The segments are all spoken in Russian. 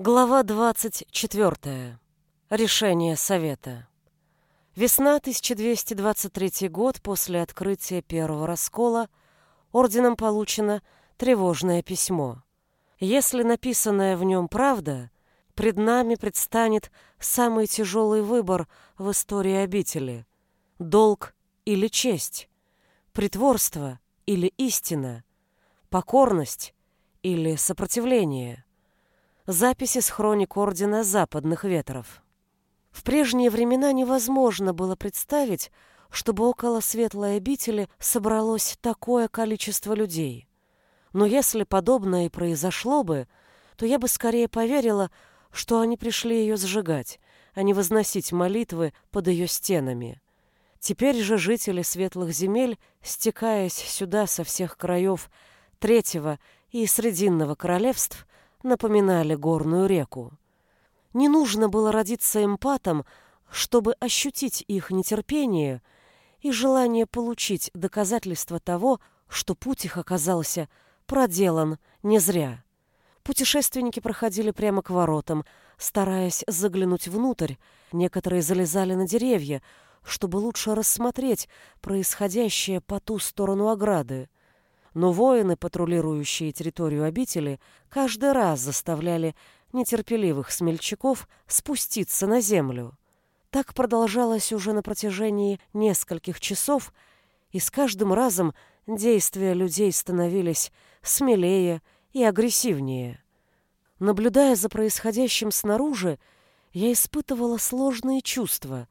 Глава 24. Решение Совета. Весна 1223 год после открытия первого раскола орденом получено тревожное письмо. Если написанное в нем правда, пред нами предстанет самый тяжелый выбор в истории обители – долг или честь, притворство или истина, покорность или сопротивление – Записи с хроник Ордена Западных Ветров. В прежние времена невозможно было представить, чтобы около светлой обители собралось такое количество людей. Но если подобное и произошло бы, то я бы скорее поверила, что они пришли ее сжигать, а не возносить молитвы под ее стенами. Теперь же жители светлых земель, стекаясь сюда со всех краев Третьего и Срединного королевств, напоминали горную реку. Не нужно было родиться эмпатом, чтобы ощутить их нетерпение и желание получить доказательство того, что путь их оказался проделан не зря. Путешественники проходили прямо к воротам, стараясь заглянуть внутрь. Некоторые залезали на деревья, чтобы лучше рассмотреть происходящее по ту сторону ограды но воины, патрулирующие территорию обители, каждый раз заставляли нетерпеливых смельчаков спуститься на землю. Так продолжалось уже на протяжении нескольких часов, и с каждым разом действия людей становились смелее и агрессивнее. Наблюдая за происходящим снаружи, я испытывала сложные чувства.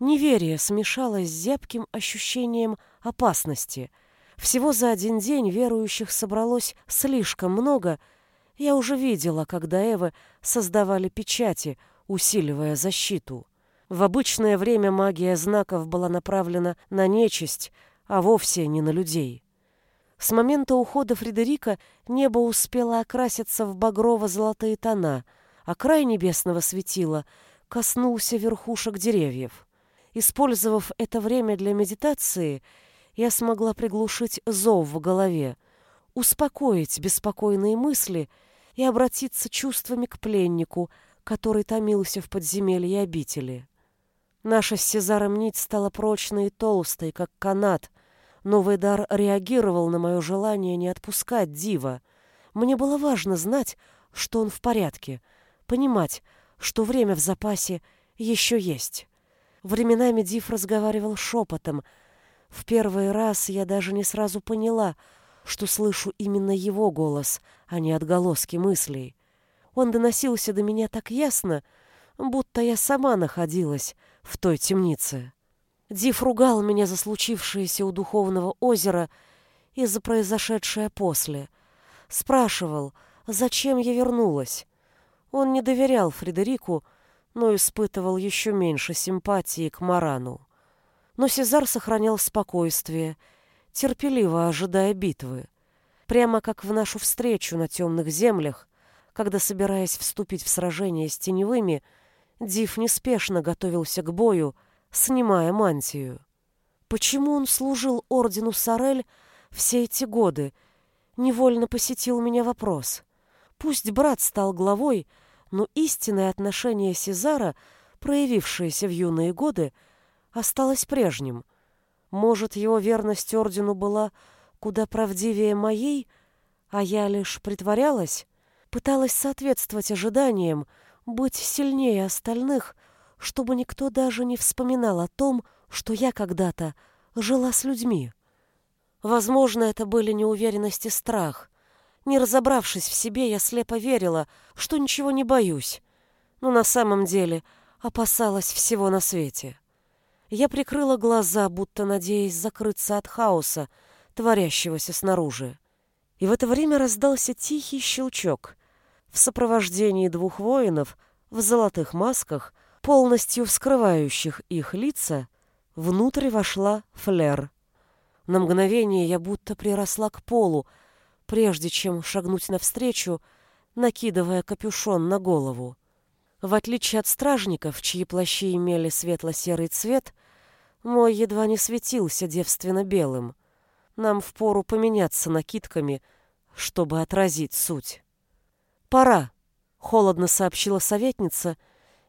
Неверие смешалось с зябким ощущением опасности — всего за один день верующих собралось слишком много. Я уже видела, когда Эвы создавали печати, усиливая защиту. В обычное время магия знаков была направлена на нечисть, а вовсе не на людей. С момента ухода Фредерика небо успело окраситься в багрово-золотые тона, а край небесного светила коснулся верхушек деревьев. Использовав это время для медитации, я смогла приглушить зов в голове, успокоить беспокойные мысли и обратиться чувствами к пленнику, который томился в подземелье обители. Наша с Сезаром нить стала прочной и толстой, как канат. Новый дар реагировал на мое желание не отпускать Дива. Мне было важно знать, что он в порядке, понимать, что время в запасе еще есть. Временами Див разговаривал шепотом, в первый раз я даже не сразу поняла, что слышу именно его голос, а не отголоски мыслей. Он доносился до меня так ясно, будто я сама находилась в той темнице. Див ругал меня за случившееся у духовного озера и за произошедшее после. Спрашивал, зачем я вернулась. Он не доверял Фредерику, но испытывал еще меньше симпатии к Марану. Но Сезар сохранял спокойствие, терпеливо ожидая битвы. Прямо как в нашу встречу на темных землях, когда, собираясь вступить в сражение с теневыми, Див неспешно готовился к бою, снимая мантию. Почему он служил ордену Сорель все эти годы? Невольно посетил меня вопрос. Пусть брат стал главой, но истинное отношение Сезара, проявившееся в юные годы, — осталось прежним. Может, его верность ордену была куда правдивее моей, а я лишь притворялась, пыталась соответствовать ожиданиям, быть сильнее остальных, чтобы никто даже не вспоминал о том, что я когда-то жила с людьми. Возможно, это были неуверенность и страх. Не разобравшись в себе, я слепо верила, что ничего не боюсь, но на самом деле опасалась всего на свете. Я прикрыла глаза, будто надеясь закрыться от хаоса, творящегося снаружи. И в это время раздался тихий щелчок. В сопровождении двух воинов в золотых масках, полностью вскрывающих их лица, внутрь вошла Флер. На мгновение я будто приросла к полу, прежде чем шагнуть навстречу, накидывая капюшон на голову. В отличие от стражников, чьи плащи имели светло-серый цвет, мой едва не светился девственно белым. Нам впору поменяться накидками, чтобы отразить суть. «Пора!» Холодно сообщила советница,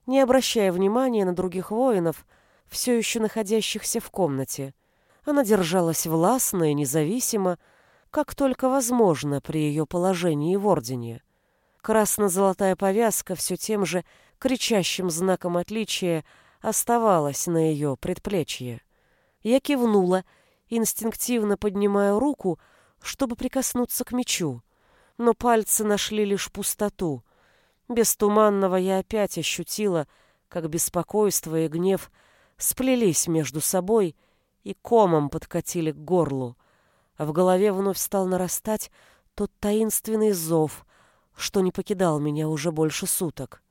не обращая внимания на других воинов, все еще находящихся в комнате. Она держалась властно и независимо, как только возможно при ее положении в ордене. Красно-золотая повязка все тем же кричащим знаком отличия оставалась на ее предплечье. Я кивнула, инстинктивно поднимая руку, чтобы прикоснуться к мечу, но пальцы нашли лишь пустоту. Без туманного я опять ощутила, как беспокойство и гнев сплелись между собой и комом подкатили к горлу, а в голове вновь стал нарастать тот таинственный зов, что не покидал меня уже больше суток.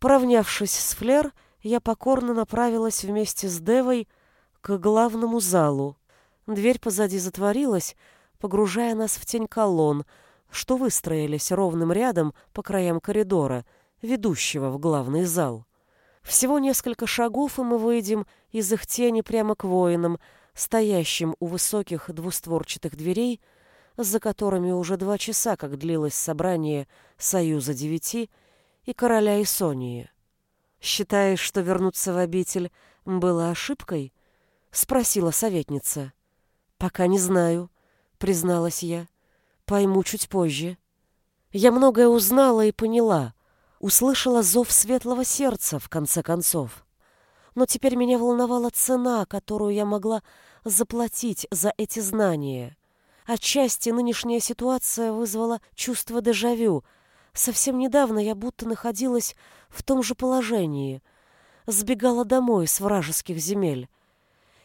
Поравнявшись с Флер, я покорно направилась вместе с Девой к главному залу. Дверь позади затворилась, погружая нас в тень колонн, что выстроились ровным рядом по краям коридора, ведущего в главный зал. Всего несколько шагов, и мы выйдем из их тени прямо к воинам, стоящим у высоких двустворчатых дверей, за которыми уже два часа, как длилось собрание Союза Девяти и короля Исонии. «Считаешь, что вернуться в обитель было ошибкой?» — спросила советница. «Пока не знаю», — призналась я. «Пойму чуть позже». Я многое узнала и поняла, услышала зов светлого сердца, в конце концов. Но теперь меня волновала цена, которую я могла заплатить за эти знания. Отчасти нынешняя ситуация вызвала чувство дежавю. Совсем недавно я будто находилась в том же положении. Сбегала домой с вражеских земель.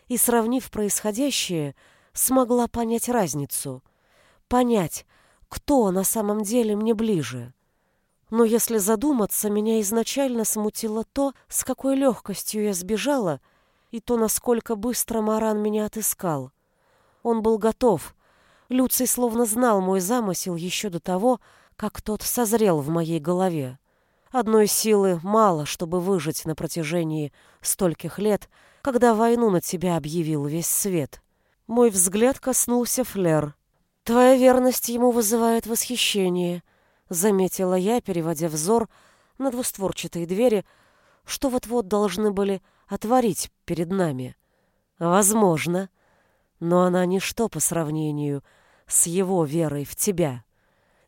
И, сравнив происходящее, смогла понять разницу. Понять, кто на самом деле мне ближе. Но если задуматься, меня изначально смутило то, с какой легкостью я сбежала, и то, насколько быстро Маран меня отыскал. Он был готов, Люций словно знал мой замысел еще до того, как тот созрел в моей голове. Одной силы мало, чтобы выжить на протяжении стольких лет, когда войну на тебя объявил весь свет. Мой взгляд коснулся Флер. «Твоя верность ему вызывает восхищение», — заметила я, переводя взор на двустворчатые двери, что вот-вот должны были отворить перед нами. «Возможно, но она ничто по сравнению с его верой в тебя.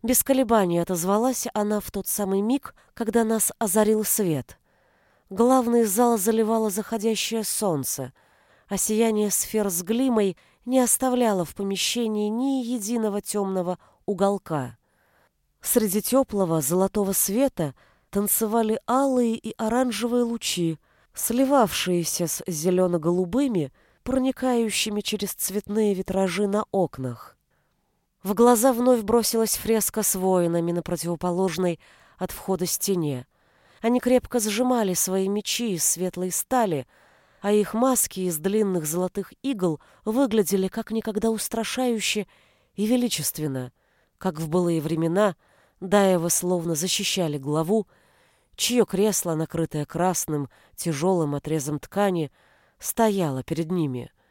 Без колебаний отозвалась она в тот самый миг, когда нас озарил свет. Главный зал заливало заходящее солнце, а сияние сфер с глимой не оставляло в помещении ни единого темного уголка. Среди теплого золотого света танцевали алые и оранжевые лучи, сливавшиеся с зелено-голубыми, проникающими через цветные витражи на окнах. В глаза вновь бросилась фреска с воинами на противоположной от входа стене. Они крепко сжимали свои мечи из светлой стали, а их маски из длинных золотых игл выглядели как никогда устрашающе и величественно, как в былые времена Даева словно защищали главу, чье кресло, накрытое красным, тяжелым отрезом ткани, стояло перед ними —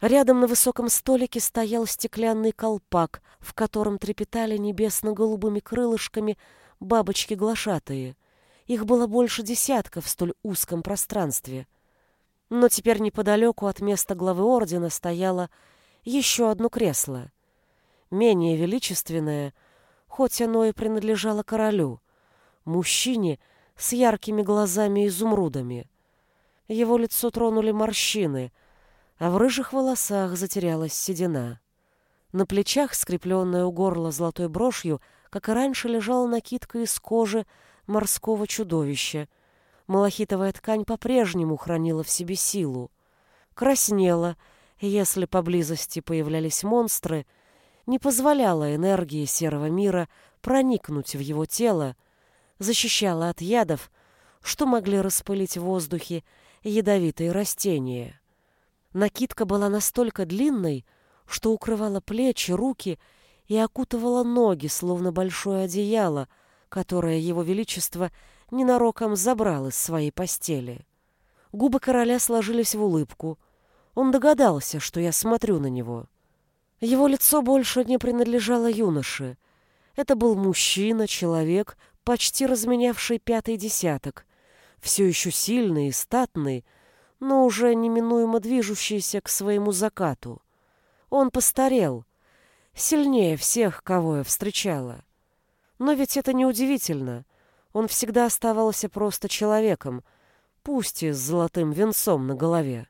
Рядом на высоком столике стоял стеклянный колпак, в котором трепетали небесно-голубыми крылышками бабочки-глашатые. Их было больше десятка в столь узком пространстве. Но теперь неподалеку от места главы ордена стояло еще одно кресло. Менее величественное, хоть оно и принадлежало королю, мужчине с яркими глазами-изумрудами. Его лицо тронули морщины — а в рыжих волосах затерялась седина. На плечах, скрепленная у горла золотой брошью, как и раньше, лежала накидка из кожи морского чудовища. Малахитовая ткань по-прежнему хранила в себе силу. Краснела, если поблизости появлялись монстры, не позволяла энергии серого мира проникнуть в его тело, защищала от ядов, что могли распылить в воздухе ядовитые растения. Накидка была настолько длинной, что укрывала плечи, руки и окутывала ноги, словно большое одеяло, которое его величество ненароком забрал из своей постели. Губы короля сложились в улыбку. Он догадался, что я смотрю на него. Его лицо больше не принадлежало юноше. Это был мужчина, человек, почти разменявший пятый десяток, все еще сильный и статный, но уже неминуемо движущийся к своему закату. Он постарел, сильнее всех, кого я встречала. Но ведь это неудивительно. Он всегда оставался просто человеком, пусть и с золотым венцом на голове.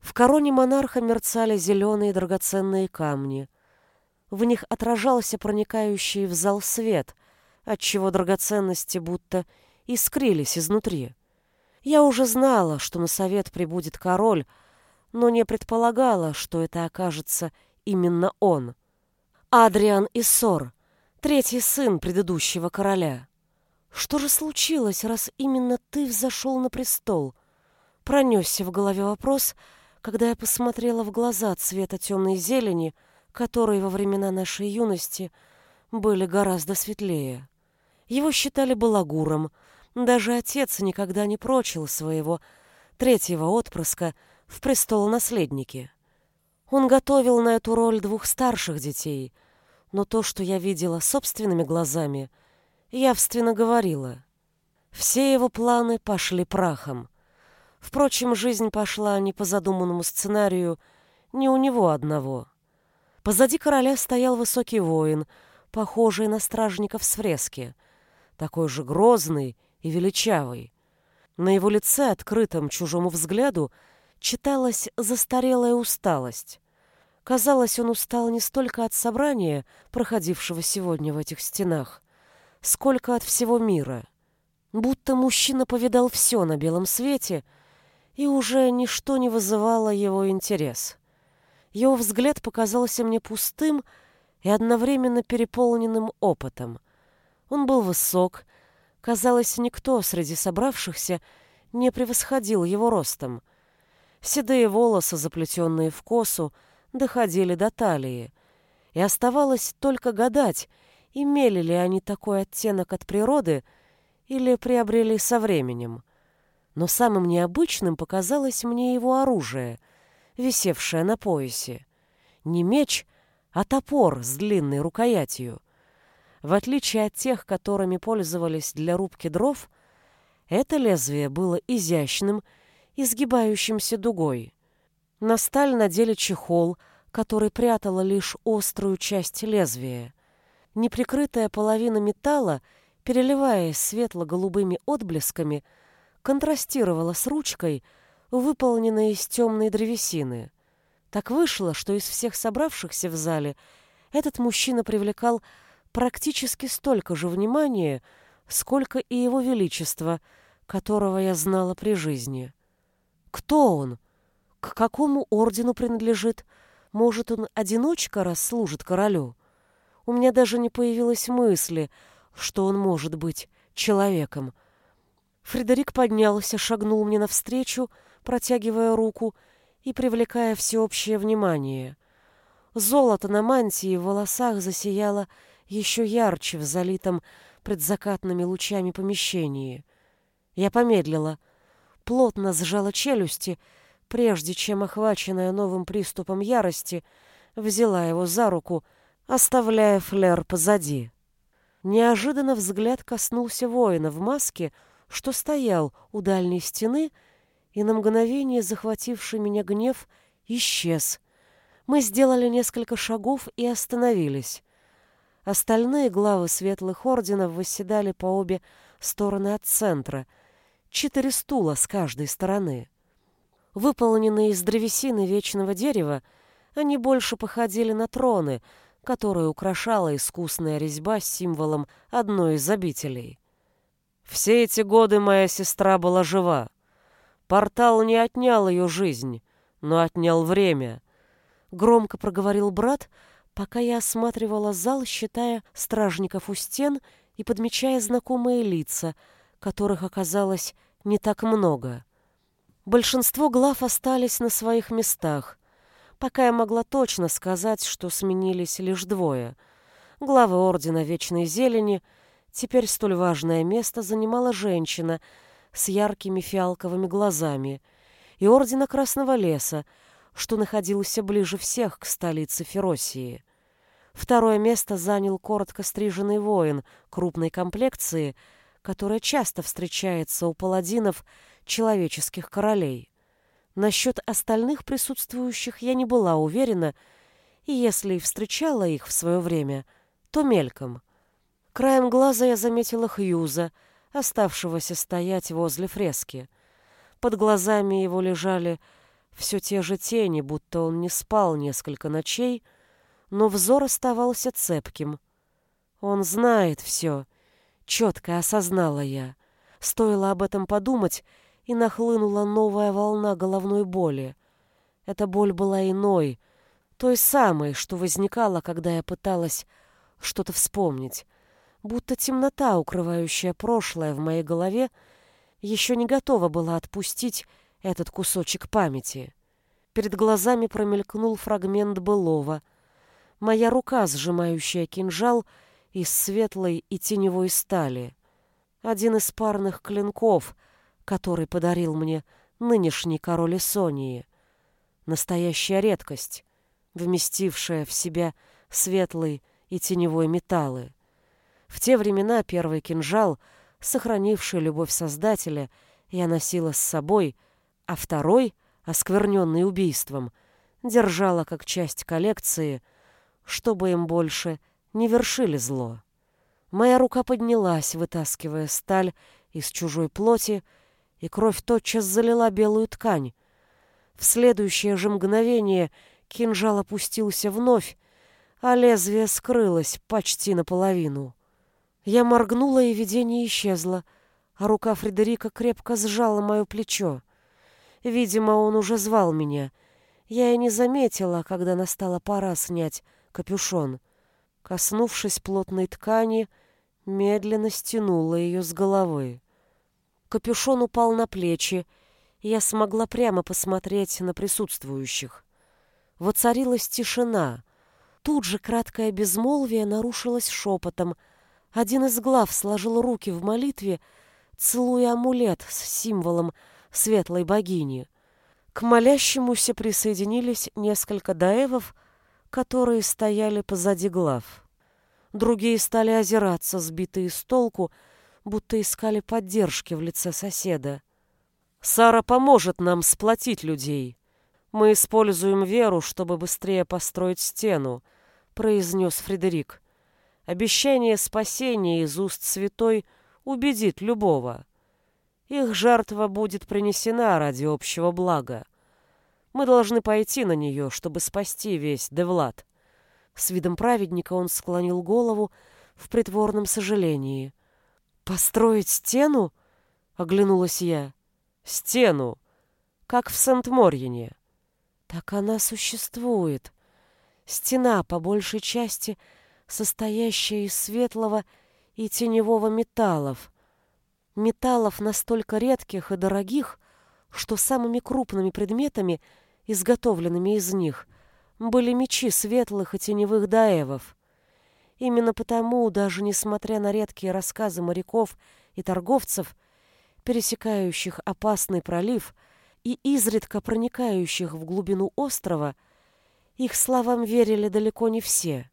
В короне монарха мерцали зеленые драгоценные камни. В них отражался проникающий в зал свет, отчего драгоценности будто искрились изнутри. Я уже знала, что на совет прибудет король, но не предполагала, что это окажется именно он. Адриан Иссор, третий сын предыдущего короля. Что же случилось, раз именно ты взошел на престол? Пронесся в голове вопрос, когда я посмотрела в глаза цвета темной зелени, которые во времена нашей юности были гораздо светлее. Его считали балагуром, даже отец никогда не прочил своего третьего отпрыска в престолонаследнике. Он готовил на эту роль двух старших детей, но то, что я видела собственными глазами, явственно говорило. Все его планы пошли прахом. Впрочем, жизнь пошла не по задуманному сценарию, не у него одного. Позади короля стоял высокий воин, похожий на стражников с фрески, такой же грозный и величавый. На его лице, открытом чужому взгляду, читалась застарелая усталость. Казалось, он устал не столько от собрания, проходившего сегодня в этих стенах, сколько от всего мира. Будто мужчина повидал все на белом свете, и уже ничто не вызывало его интерес. Его взгляд показался мне пустым и одновременно переполненным опытом. Он был высок, казалось, никто среди собравшихся не превосходил его ростом. Седые волосы, заплетенные в косу, доходили до талии, и оставалось только гадать, имели ли они такой оттенок от природы или приобрели со временем. Но самым необычным показалось мне его оружие, висевшее на поясе. Не меч, а топор с длинной рукоятью. В отличие от тех, которыми пользовались для рубки дров, это лезвие было изящным, изгибающимся дугой. На сталь надели чехол, который прятала лишь острую часть лезвия. Неприкрытая половина металла, переливаясь светло-голубыми отблесками, контрастировала с ручкой, выполненной из темной древесины. Так вышло, что из всех собравшихся в зале этот мужчина привлекал практически столько же внимания, сколько и его величество, которого я знала при жизни. Кто он? К какому ордену принадлежит? Может, он одиночка, раз служит королю? У меня даже не появилось мысли, что он может быть человеком. Фредерик поднялся, шагнул мне навстречу, протягивая руку и привлекая всеобщее внимание. Золото на мантии в волосах засияло еще ярче в залитом предзакатными лучами помещении. Я помедлила, плотно сжала челюсти, прежде чем, охваченная новым приступом ярости, взяла его за руку, оставляя флер позади. Неожиданно взгляд коснулся воина в маске, что стоял у дальней стены, и на мгновение захвативший меня гнев исчез. Мы сделали несколько шагов и остановились. Остальные главы светлых орденов восседали по обе стороны от центра, четыре стула с каждой стороны. Выполненные из древесины вечного дерева, они больше походили на троны, которые украшала искусная резьба с символом одной из обителей. Все эти годы моя сестра была жива. Портал не отнял ее жизнь, но отнял время. Громко проговорил брат, пока я осматривала зал, считая стражников у стен и подмечая знакомые лица, которых оказалось не так много. Большинство глав остались на своих местах, пока я могла точно сказать, что сменились лишь двое. Главы Ордена Вечной Зелени теперь столь важное место занимала женщина с яркими фиалковыми глазами и Ордена Красного Леса, что находился ближе всех к столице Феросии. Второе место занял коротко стриженный воин крупной комплекции, которая часто встречается у паладинов человеческих королей. Насчет остальных присутствующих я не была уверена, и если и встречала их в свое время, то мельком. Краем глаза я заметила Хьюза, оставшегося стоять возле фрески. Под глазами его лежали все те же тени, будто он не спал несколько ночей, но взор оставался цепким. Он знает все, четко осознала я. Стоило об этом подумать, и нахлынула новая волна головной боли. Эта боль была иной, той самой, что возникала, когда я пыталась что-то вспомнить, будто темнота, укрывающая прошлое в моей голове, еще не готова была отпустить этот кусочек памяти. Перед глазами промелькнул фрагмент былого. Моя рука, сжимающая кинжал из светлой и теневой стали. Один из парных клинков, который подарил мне нынешний король Исонии. Настоящая редкость, вместившая в себя светлый и теневой металлы. В те времена первый кинжал, сохранивший любовь Создателя, я носила с собой, а второй, оскверненный убийством, держала как часть коллекции, чтобы им больше не вершили зло. Моя рука поднялась, вытаскивая сталь из чужой плоти, и кровь тотчас залила белую ткань. В следующее же мгновение кинжал опустился вновь, а лезвие скрылось почти наполовину. Я моргнула, и видение исчезло, а рука Фредерика крепко сжала мое плечо. Видимо, он уже звал меня. Я и не заметила, когда настала пора снять капюшон. Коснувшись плотной ткани, медленно стянула ее с головы. Капюшон упал на плечи, и я смогла прямо посмотреть на присутствующих. Воцарилась тишина. Тут же краткое безмолвие нарушилось шепотом. Один из глав сложил руки в молитве, целуя амулет с символом светлой богини. К молящемуся присоединились несколько даевов, которые стояли позади глав. Другие стали озираться, сбитые с толку, будто искали поддержки в лице соседа. «Сара поможет нам сплотить людей. Мы используем веру, чтобы быстрее построить стену», — произнес Фредерик. «Обещание спасения из уст святой убедит любого. Их жертва будет принесена ради общего блага. Мы должны пойти на нее, чтобы спасти весь Девлад». С видом праведника он склонил голову в притворном сожалении — «Построить стену?» — оглянулась я. «Стену, как в Сент-Морьине». «Так она существует. Стена, по большей части, состоящая из светлого и теневого металлов. Металлов настолько редких и дорогих, что самыми крупными предметами, изготовленными из них, были мечи светлых и теневых даевов. Именно потому, даже несмотря на редкие рассказы моряков и торговцев, пересекающих опасный пролив и изредка проникающих в глубину острова, их словам верили далеко не все,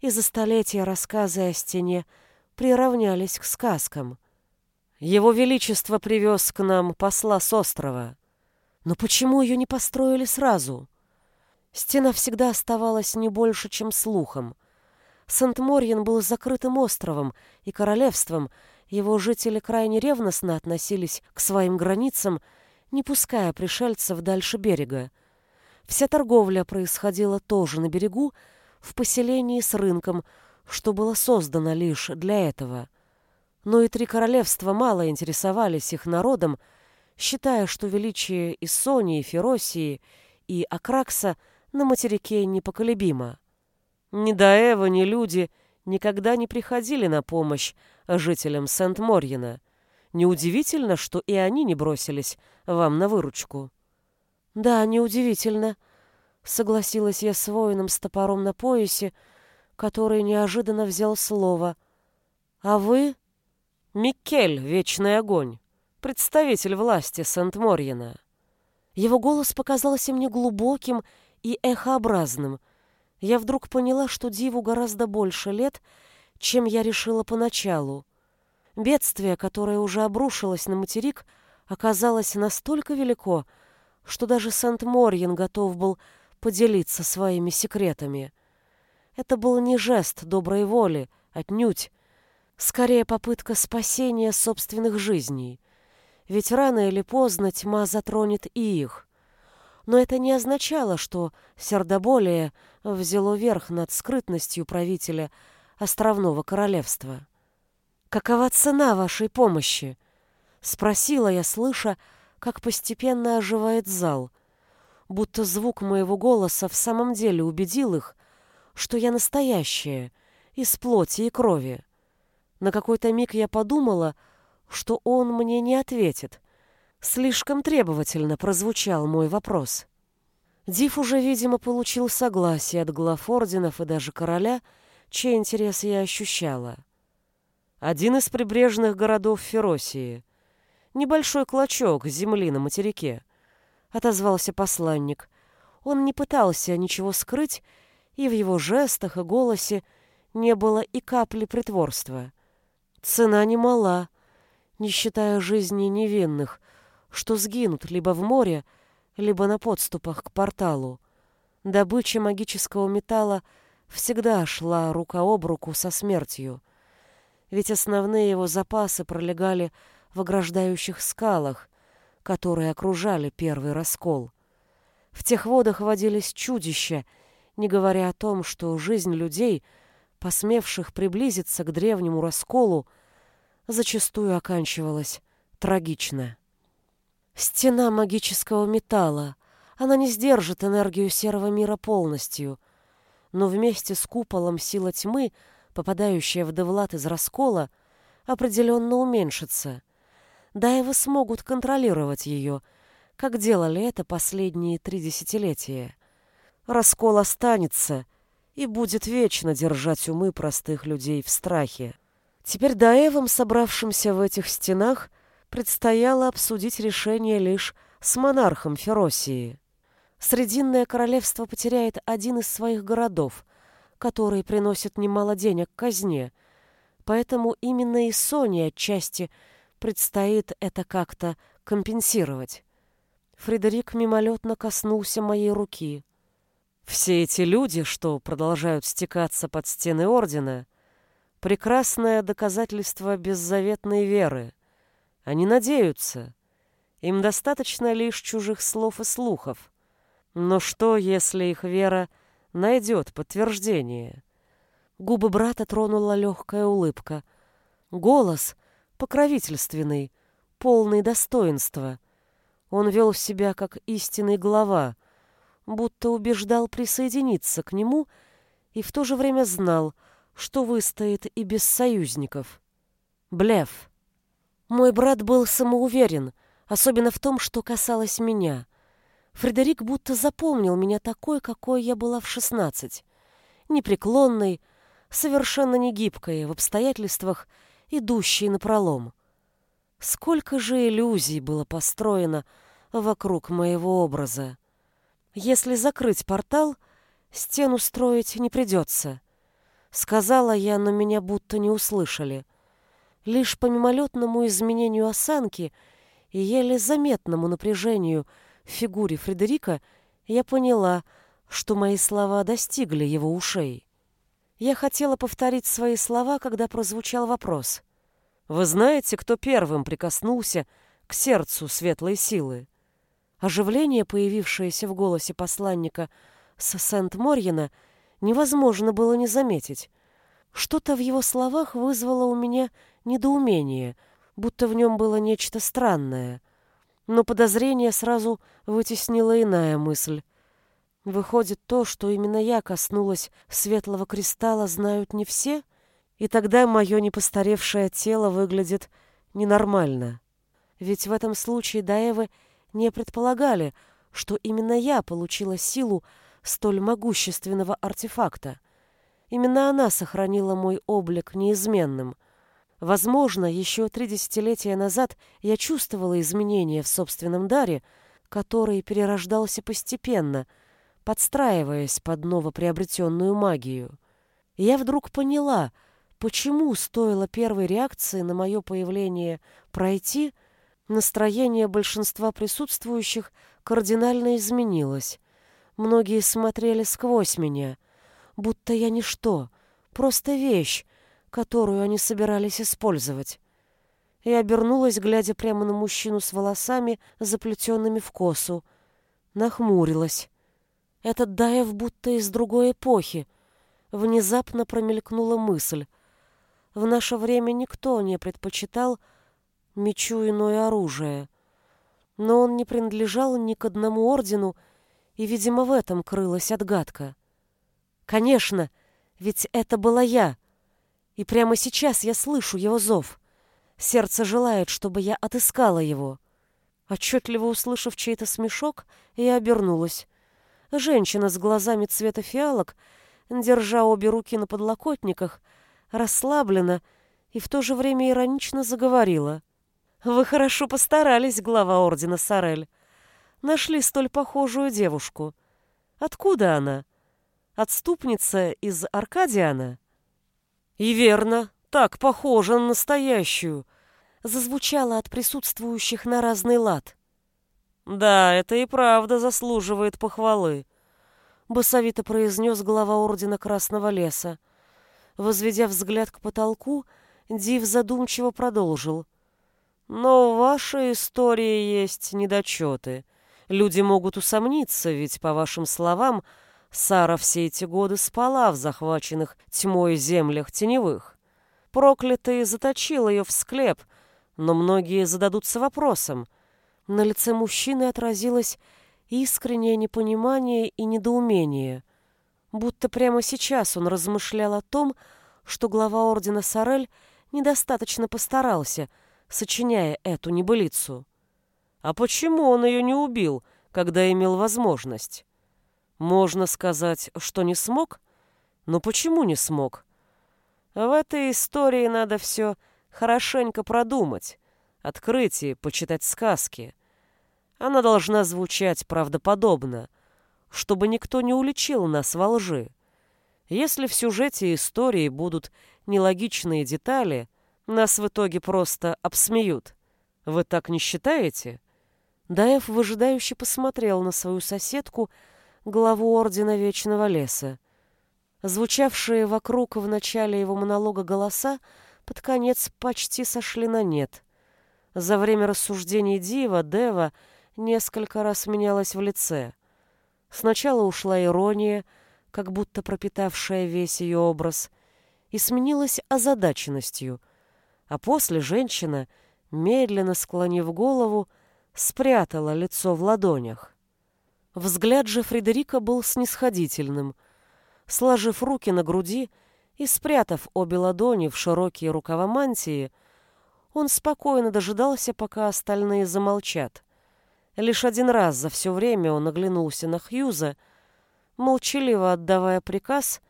и за столетия рассказы о стене приравнялись к сказкам. Его Величество привез к нам посла с острова. Но почему ее не построили сразу? Стена всегда оставалась не больше, чем слухом, Сент-Морьен был закрытым островом и королевством, его жители крайне ревностно относились к своим границам, не пуская пришельцев дальше берега. Вся торговля происходила тоже на берегу, в поселении с рынком, что было создано лишь для этого. Но и три королевства мало интересовались их народом, считая, что величие Иссонии, Феросии и Акракса на материке непоколебимо. Ни Даева, ни люди никогда не приходили на помощь жителям Сент-Морьена. Неудивительно, что и они не бросились вам на выручку. Да, неудивительно, согласилась я с воином с топором на поясе, который неожиданно взял слово. А вы? Микель, вечный огонь, представитель власти Сент-Морьена. Его голос показался мне глубоким и эхообразным — Я вдруг поняла, что Диву гораздо больше лет, чем я решила поначалу. Бедствие, которое уже обрушилось на материк, оказалось настолько велико, что даже Сент-Морьен готов был поделиться своими секретами. Это был не жест доброй воли, отнюдь, скорее попытка спасения собственных жизней. Ведь рано или поздно тьма затронет и их. Но это не означало, что сердоболие взяло верх над скрытностью правителя островного королевства. «Какова цена вашей помощи?» — спросила я, слыша, как постепенно оживает зал, будто звук моего голоса в самом деле убедил их, что я настоящая, из плоти и крови. На какой-то миг я подумала, что он мне не ответит. Слишком требовательно прозвучал мой вопрос. Див уже, видимо, получил согласие от глав орденов и даже короля, чей интерес я ощущала. Один из прибрежных городов Феросии. Небольшой клочок земли на материке. Отозвался посланник. Он не пытался ничего скрыть, и в его жестах и голосе не было и капли притворства. Цена немала, не считая жизни невинных, что сгинут либо в море, либо на подступах к порталу. Добыча магического металла всегда шла рука об руку со смертью ведь основные его запасы пролегали в ограждающих скалах, которые окружали первый раскол. В тех водах водились чудища, не говоря о том, что жизнь людей, посмевших приблизиться к древнему расколу, зачастую оканчивалась трагично. Стена магического металла. Она не сдержит энергию серого мира полностью, но вместе с куполом сила тьмы — попадающая в Девлат из раскола, определенно уменьшится. Даевы смогут контролировать ее, как делали это последние три десятилетия. Раскол останется и будет вечно держать умы простых людей в страхе. Теперь Даевам, собравшимся в этих стенах, предстояло обсудить решение лишь с монархом Феросии. Срединное королевство потеряет один из своих городов, которые приносят немало денег казне. Поэтому именно и Соне отчасти предстоит это как-то компенсировать. Фредерик мимолетно коснулся моей руки. Все эти люди, что продолжают стекаться под стены Ордена, прекрасное доказательство беззаветной веры. Они надеются. Им достаточно лишь чужих слов и слухов. Но что, если их вера — найдет подтверждение. Губы брата тронула легкая улыбка. Голос покровительственный, полный достоинства. Он вел себя как истинный глава, будто убеждал присоединиться к нему и в то же время знал, что выстоит и без союзников. Блеф. Мой брат был самоуверен, особенно в том, что касалось меня. Фредерик будто запомнил меня такой, какой я была в шестнадцать. Непреклонной, совершенно не гибкой в обстоятельствах, идущей напролом. Сколько же иллюзий было построено вокруг моего образа. Если закрыть портал, стену строить не придется. Сказала я, но меня будто не услышали. Лишь по мимолетному изменению осанки и еле заметному напряжению – в фигуре Фредерика, я поняла, что мои слова достигли его ушей. Я хотела повторить свои слова, когда прозвучал вопрос. «Вы знаете, кто первым прикоснулся к сердцу светлой силы?» Оживление, появившееся в голосе посланника с Сент-Морьена, невозможно было не заметить. Что-то в его словах вызвало у меня недоумение, будто в нем было нечто странное — но подозрение сразу вытеснила иная мысль. Выходит, то, что именно я коснулась светлого кристалла, знают не все, и тогда мое непостаревшее тело выглядит ненормально. Ведь в этом случае Даевы не предполагали, что именно я получила силу столь могущественного артефакта. Именно она сохранила мой облик неизменным — Возможно, еще три десятилетия назад я чувствовала изменения в собственном даре, который перерождался постепенно, подстраиваясь под новоприобретенную магию. я вдруг поняла, почему стоило первой реакции на мое появление пройти, настроение большинства присутствующих кардинально изменилось. Многие смотрели сквозь меня, будто я ничто, просто вещь, которую они собирались использовать. И обернулась, глядя прямо на мужчину с волосами, заплетенными в косу. Нахмурилась. Этот Даев будто из другой эпохи. Внезапно промелькнула мысль. В наше время никто не предпочитал мечу иное оружие. Но он не принадлежал ни к одному ордену, и, видимо, в этом крылась отгадка. Конечно, ведь это была я. И прямо сейчас я слышу его зов. Сердце желает, чтобы я отыскала его. Отчетливо услышав чей-то смешок, я обернулась. Женщина с глазами цвета фиалок, держа обе руки на подлокотниках, расслабленно и в то же время иронично заговорила. «Вы хорошо постарались, глава ордена Сорель. Нашли столь похожую девушку. Откуда она? Отступница из Аркадиана?» «И верно, так похожа на настоящую», — зазвучало от присутствующих на разный лад. «Да, это и правда заслуживает похвалы», — басовито произнес глава Ордена Красного Леса. Возведя взгляд к потолку, Див задумчиво продолжил. «Но в вашей истории есть недочеты. Люди могут усомниться, ведь, по вашим словам, Сара все эти годы спала в захваченных тьмой землях теневых. Проклятый заточил ее в склеп, но многие зададутся вопросом — на лице мужчины отразилось искреннее непонимание и недоумение, будто прямо сейчас он размышлял о том, что глава ордена Сорель недостаточно постарался, сочиняя эту небылицу. А почему он ее не убил, когда имел возможность? Можно сказать, что не смог? Но почему не смог? В этой истории надо все хорошенько продумать открыть и почитать сказки. Она должна звучать правдоподобно, чтобы никто не уличил нас во лжи. Если в сюжете истории будут нелогичные детали, нас в итоге просто обсмеют. Вы так не считаете? Даев выжидающе посмотрел на свою соседку, главу Ордена Вечного Леса. Звучавшие вокруг в начале его монолога голоса под конец почти сошли на нет. За время рассуждений Дива, Дева несколько раз менялась в лице. Сначала ушла ирония, как будто пропитавшая весь ее образ, и сменилась озадаченностью, а после женщина, медленно склонив голову, спрятала лицо в ладонях. Взгляд же Фредерика был снисходительным. Сложив руки на груди и спрятав обе ладони в широкие рукава мантии, он спокойно дожидался, пока остальные замолчат. Лишь один раз за все время он оглянулся на Хьюза, молчаливо отдавая приказ,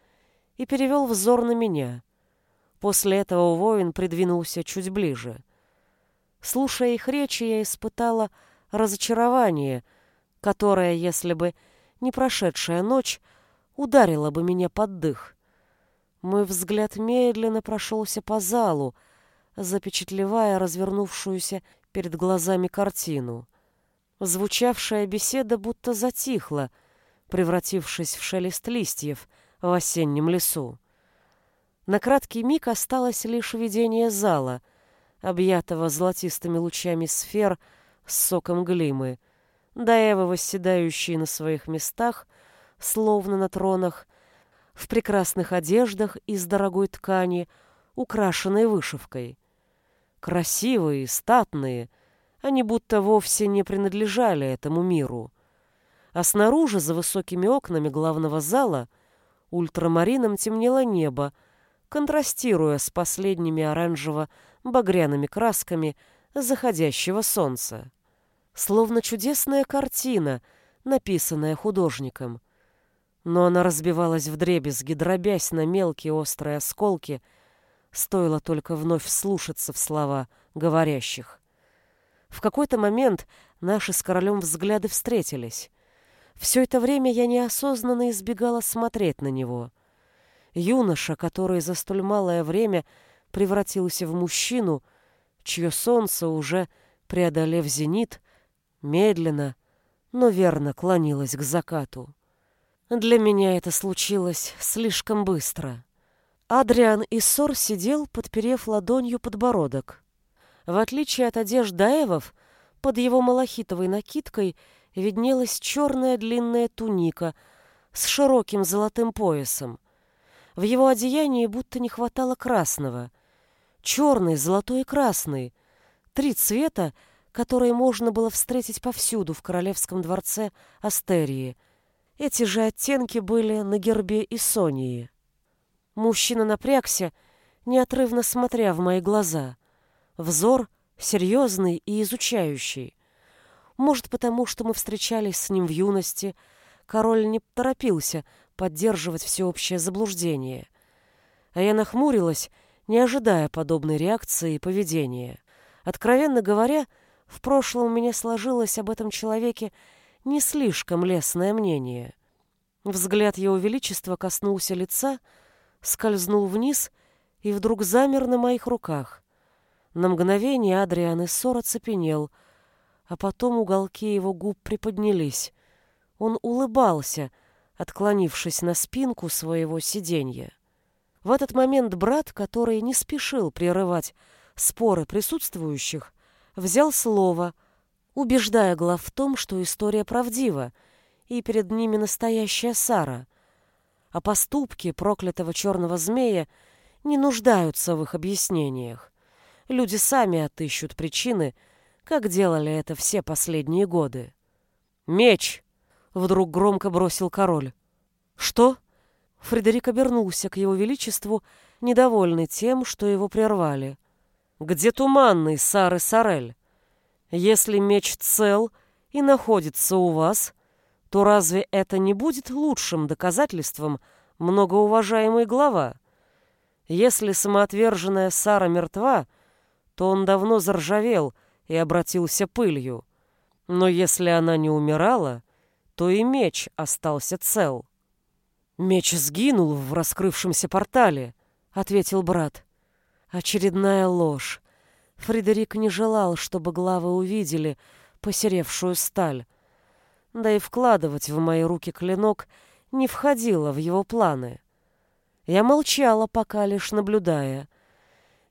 и перевел взор на меня. После этого воин придвинулся чуть ближе. Слушая их речи, я испытала разочарование, которое, если бы не прошедшая ночь, ударило бы меня под дых. Мой взгляд медленно прошелся по залу, запечатлевая развернувшуюся перед глазами картину. Звучавшая беседа будто затихла, превратившись в шелест листьев в осеннем лесу. На краткий миг осталось лишь видение зала, объятого золотистыми лучами сфер с соком глимы, даевы восседающие на своих местах, словно на тронах, в прекрасных одеждах из дорогой ткани, украшенной вышивкой. Красивые, статные, они будто вовсе не принадлежали этому миру. А снаружи, за высокими окнами главного зала, ультрамарином темнело небо, контрастируя с последними оранжево-багряными красками заходящего солнца. Словно чудесная картина, написанная художником. Но она разбивалась в дребезги, дробясь на мелкие острые осколки — Стоило только вновь вслушаться в слова говорящих. В какой-то момент наши с королем взгляды встретились. Все это время я неосознанно избегала смотреть на него. Юноша, который за столь малое время превратился в мужчину, чье солнце, уже преодолев зенит, медленно, но верно клонилось к закату. Для меня это случилось слишком быстро. Адриан Иссор сидел, подперев ладонью подбородок. В отличие от одежд Даевов, под его малахитовой накидкой виднелась черная длинная туника с широким золотым поясом. В его одеянии будто не хватало красного. Черный, золотой и красный. Три цвета, которые можно было встретить повсюду в королевском дворце Астерии. Эти же оттенки были на гербе Исонии. Мужчина напрягся, неотрывно смотря в мои глаза. Взор серьезный и изучающий. Может, потому что мы встречались с ним в юности, король не торопился поддерживать всеобщее заблуждение. А я нахмурилась, не ожидая подобной реакции и поведения. Откровенно говоря, в прошлом у меня сложилось об этом человеке не слишком лестное мнение. Взгляд его величества коснулся лица, скользнул вниз и вдруг замер на моих руках. На мгновение Адриан Иссор оцепенел, а потом уголки его губ приподнялись. Он улыбался, отклонившись на спинку своего сиденья. В этот момент брат, который не спешил прерывать споры присутствующих, взял слово, убеждая глав в том, что история правдива, и перед ними настоящая Сара — а поступки проклятого черного змея не нуждаются в их объяснениях. Люди сами отыщут причины, как делали это все последние годы. «Меч!» — вдруг громко бросил король. «Что?» Фредерик обернулся к его величеству, недовольный тем, что его прервали. «Где туманный, Сары Сарель? Если меч цел и находится у вас, то разве это не будет лучшим доказательством, многоуважаемый глава? Если самоотверженная Сара мертва, то он давно заржавел и обратился пылью. Но если она не умирала, то и меч остался цел. «Меч сгинул в раскрывшемся портале», — ответил брат. Очередная ложь. Фредерик не желал, чтобы главы увидели посеревшую сталь да и вкладывать в мои руки клинок не входило в его планы. Я молчала, пока лишь наблюдая.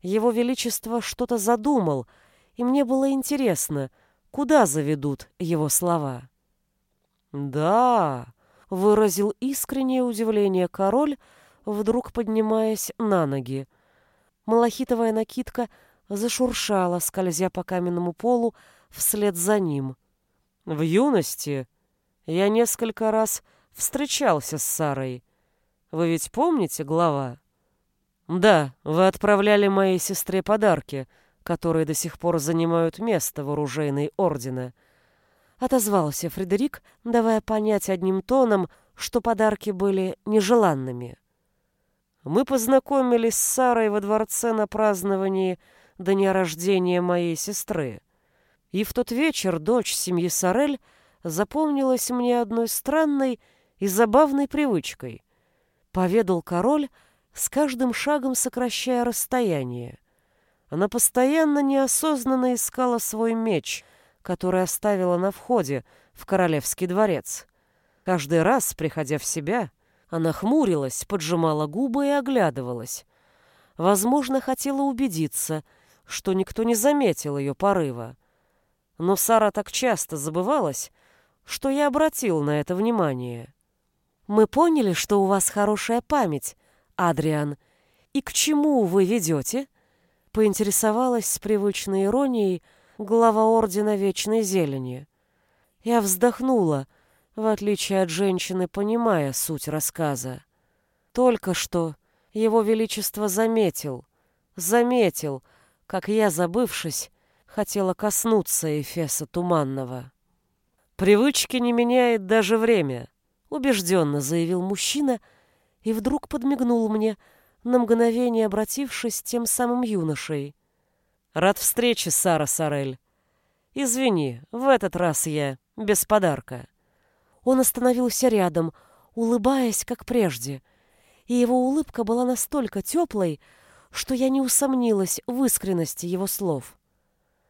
Его Величество что-то задумал, и мне было интересно, куда заведут его слова. «Да», — выразил искреннее удивление король, вдруг поднимаясь на ноги. Малахитовая накидка зашуршала, скользя по каменному полу вслед за ним. В юности я несколько раз встречался с Сарой. Вы ведь помните, глава? Да, вы отправляли моей сестре подарки, которые до сих пор занимают место в оружейной ордена. Отозвался Фредерик, давая понять одним тоном, что подарки были нежеланными. Мы познакомились с Сарой во дворце на праздновании дня рождения моей сестры. И в тот вечер дочь семьи Сарель запомнилась мне одной странной и забавной привычкой. Поведал король, с каждым шагом сокращая расстояние. Она постоянно неосознанно искала свой меч, который оставила на входе в королевский дворец. Каждый раз, приходя в себя, она хмурилась, поджимала губы и оглядывалась. Возможно, хотела убедиться, что никто не заметил ее порыва. Но Сара так часто забывалась, что я обратил на это внимание. Мы поняли, что у вас хорошая память, Адриан. И к чему вы ведете? Поинтересовалась с привычной иронией глава Ордена Вечной Зелени. Я вздохнула, в отличие от женщины, понимая суть рассказа. Только что его Величество заметил, заметил, как я, забывшись, хотела коснуться Эфеса Туманного. «Привычки не меняет даже время», — убежденно заявил мужчина и вдруг подмигнул мне, на мгновение обратившись тем самым юношей. «Рад встрече, Сара Сарель. Извини, в этот раз я без подарка». Он остановился рядом, улыбаясь, как прежде, и его улыбка была настолько теплой, что я не усомнилась в искренности его слов.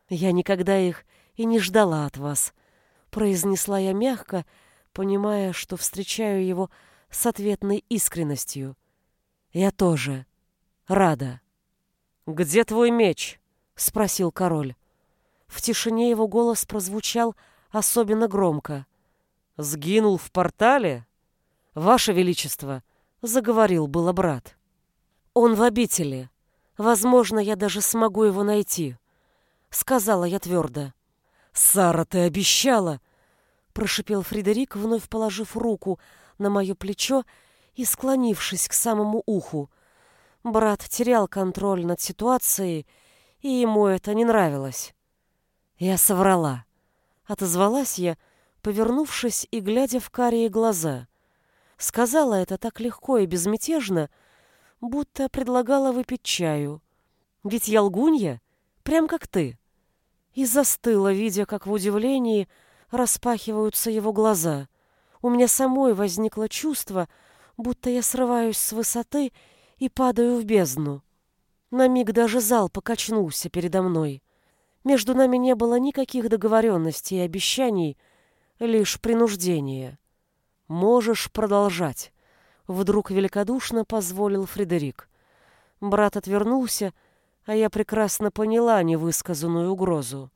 «Я никогда их и не ждала от вас», — произнесла я мягко, понимая, что встречаю его с ответной искренностью. «Я тоже рада». «Где твой меч?» — спросил король. В тишине его голос прозвучал особенно громко. «Сгинул в портале?» «Ваше Величество!» — заговорил было брат. «Он в обители. Возможно, я даже смогу его найти», — сказала я твердо. «Сара, ты обещала!» — прошипел Фредерик, вновь положив руку на мое плечо и склонившись к самому уху. Брат терял контроль над ситуацией, и ему это не нравилось. Я соврала. Отозвалась я, повернувшись и глядя в карие глаза. Сказала это так легко и безмятежно, будто предлагала выпить чаю. Ведь я лгунья, прям как ты. И застыла, видя, как в удивлении распахиваются его глаза. У меня самой возникло чувство, будто я срываюсь с высоты и падаю в бездну. На миг даже зал покачнулся передо мной. Между нами не было никаких договоренностей и обещаний, лишь принуждение. «Можешь продолжать», — вдруг великодушно позволил Фредерик. Брат отвернулся, а я прекрасно поняла невысказанную угрозу.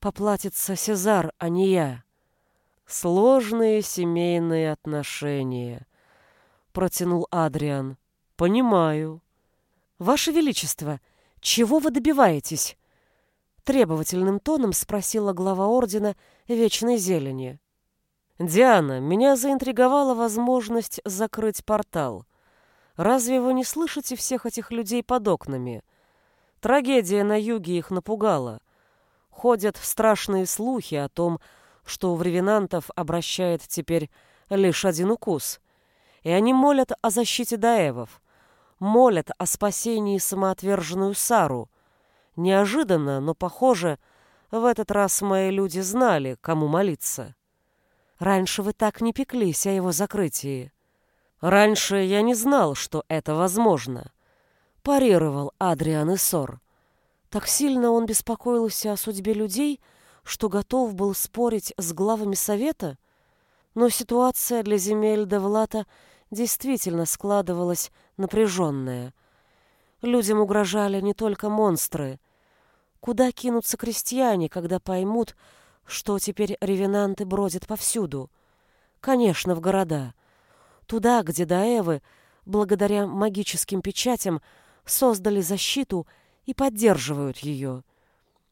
Поплатится Сезар, а не я. Сложные семейные отношения, протянул Адриан. Понимаю. Ваше величество, чего вы добиваетесь? Требовательным тоном спросила глава ордена Вечной Зелени. «Диана, меня заинтриговала возможность закрыть портал. Разве вы не слышите всех этих людей под окнами? Трагедия на юге их напугала. Ходят страшные слухи о том, что в ревенантов обращает теперь лишь один укус. И они молят о защите даевов, молят о спасении самоотверженную Сару, Неожиданно, но похоже, в этот раз мои люди знали, кому молиться. Раньше вы так не пеклись о его закрытии. Раньше я не знал, что это возможно. Парировал Адриан Исор. Так сильно он беспокоился о судьбе людей, что готов был спорить с главами совета, но ситуация для земель Девлата действительно складывалась напряженная. Людям угрожали не только монстры, Куда кинутся крестьяне, когда поймут, что теперь ревенанты бродят повсюду? Конечно, в города. Туда, где Даэвы, благодаря магическим печатям, создали защиту и поддерживают ее.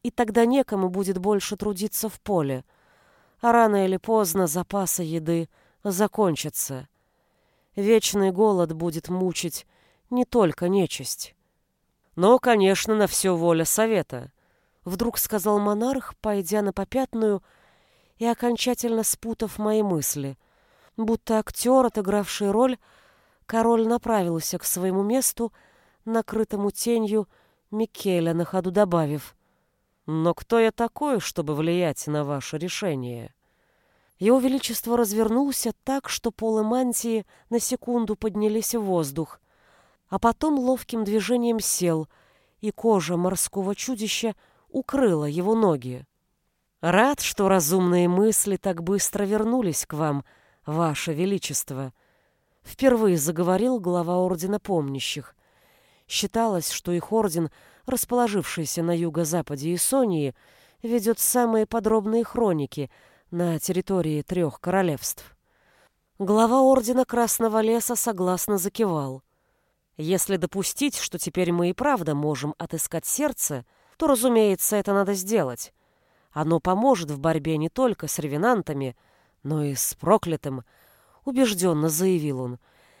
И тогда некому будет больше трудиться в поле. А рано или поздно запасы еды закончатся. Вечный голод будет мучить не только нечисть. Но, конечно, на все воля совета. Вдруг сказал монарх, пойдя на попятную и окончательно спутав мои мысли. Будто актер, отыгравший роль, король направился к своему месту, накрытому тенью Микеля, на ходу добавив. «Но кто я такой, чтобы влиять на ваше решение?» Его Величество развернулся так, что полы мантии на секунду поднялись в воздух, а потом ловким движением сел, и кожа морского чудища укрыла его ноги. Рад, что разумные мысли так быстро вернулись к вам, ваше величество. Впервые заговорил глава ордена помнящих. Считалось, что их орден, расположившийся на юго-западе Исонии, ведет самые подробные хроники на территории трех королевств. Глава ордена Красного леса согласно закивал. Если допустить, что теперь мы и правда можем отыскать сердце, то, разумеется, это надо сделать. Оно поможет в борьбе не только с ревенантами, но и с проклятым, убежденно заявил он.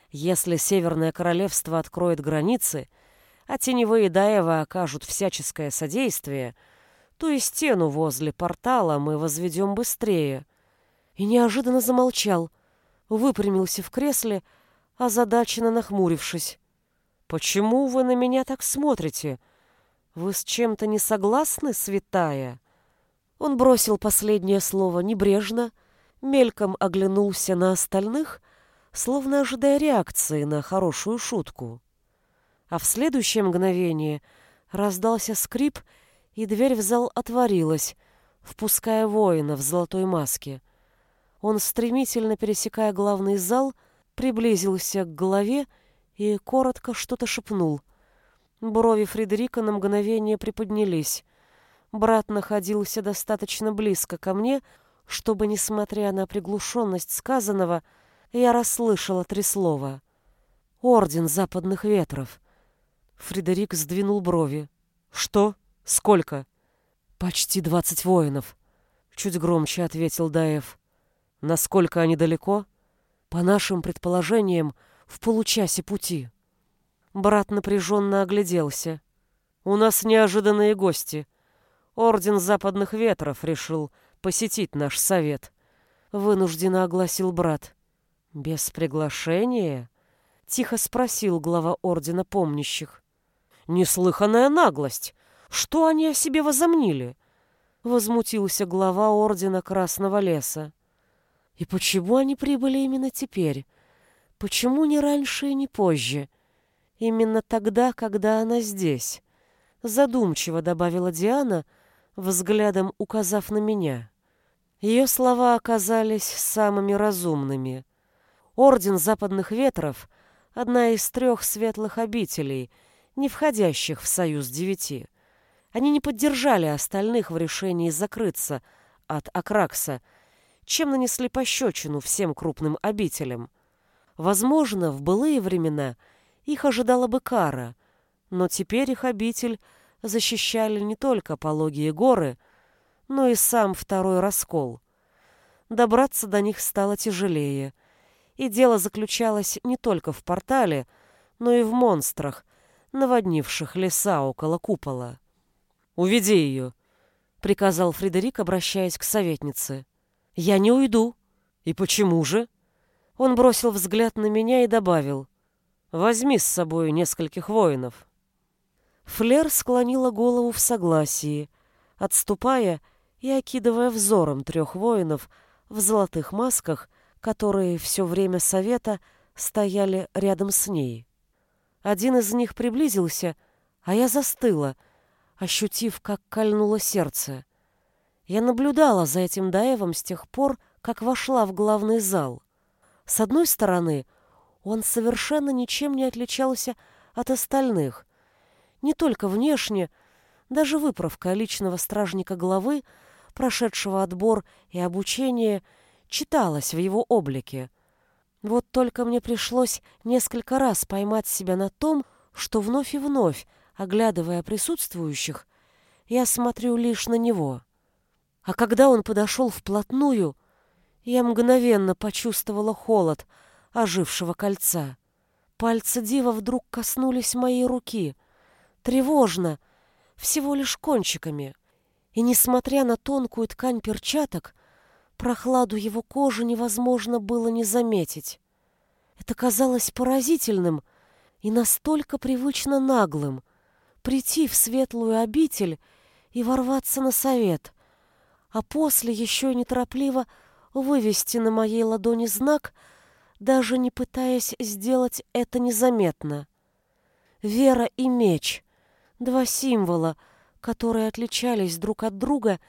Если Северное Королевство откроет границы, а теневые Даева окажут всяческое содействие, то и стену возле портала мы возведем быстрее. И неожиданно замолчал, выпрямился в кресле, озадаченно нахмурившись. «Почему вы на меня так смотрите?» «Вы с чем-то не согласны, святая?» Он бросил последнее слово небрежно, мельком оглянулся на остальных, словно ожидая реакции на хорошую шутку. А в следующее мгновение раздался скрип, и дверь в зал отворилась, впуская воина в золотой маске. Он, стремительно пересекая главный зал, приблизился к голове и коротко что-то шепнул. Брови Фредерика на мгновение приподнялись. Брат находился достаточно близко ко мне, чтобы, несмотря на приглушенность сказанного, я расслышала три слова. «Орден западных ветров». Фредерик сдвинул брови. «Что? Сколько?» «Почти двадцать воинов», — чуть громче ответил Даев. «Насколько они далеко?» «По нашим предположениям, в получасе пути». Брат напряженно огляделся. «У нас неожиданные гости. Орден Западных Ветров решил посетить наш совет», — вынужденно огласил брат. «Без приглашения?» — тихо спросил глава Ордена Помнящих. «Неслыханная наглость! Что они о себе возомнили?» — возмутился глава Ордена Красного Леса. «И почему они прибыли именно теперь? Почему не раньше и не позже?» Именно тогда, когда она здесь. Задумчиво добавила Диана, взглядом указав на меня. Ее слова оказались самыми разумными. Орден Западных Ветров — одна из трех светлых обителей, не входящих в Союз Девяти. Они не поддержали остальных в решении закрыться от Акракса, чем нанесли пощечину всем крупным обителям. Возможно, в былые времена — их ожидала бы кара, но теперь их обитель защищали не только пологие горы, но и сам второй раскол. Добраться до них стало тяжелее, и дело заключалось не только в портале, но и в монстрах, наводнивших леса около купола. «Уведи ее», — приказал Фредерик, обращаясь к советнице. «Я не уйду». «И почему же?» Он бросил взгляд на меня и добавил. Возьми с собой нескольких воинов. Флер склонила голову в согласии, отступая и окидывая взором трех воинов в золотых масках, которые все время совета стояли рядом с ней. Один из них приблизился, а я застыла, ощутив, как кольнуло сердце. Я наблюдала за этим Даевом с тех пор, как вошла в главный зал. С одной стороны — он совершенно ничем не отличался от остальных. Не только внешне, даже выправка личного стражника главы, прошедшего отбор и обучение, читалась в его облике. Вот только мне пришлось несколько раз поймать себя на том, что вновь и вновь, оглядывая присутствующих, я смотрю лишь на него. А когда он подошел вплотную, я мгновенно почувствовала холод — ожившего кольца. Пальцы Дива вдруг коснулись моей руки. Тревожно, всего лишь кончиками. И, несмотря на тонкую ткань перчаток, прохладу его кожи невозможно было не заметить. Это казалось поразительным и настолько привычно наглым — прийти в светлую обитель и ворваться на совет, а после еще неторопливо вывести на моей ладони знак — даже не пытаясь сделать это незаметно. Вера и меч — два символа, которые отличались друг от друга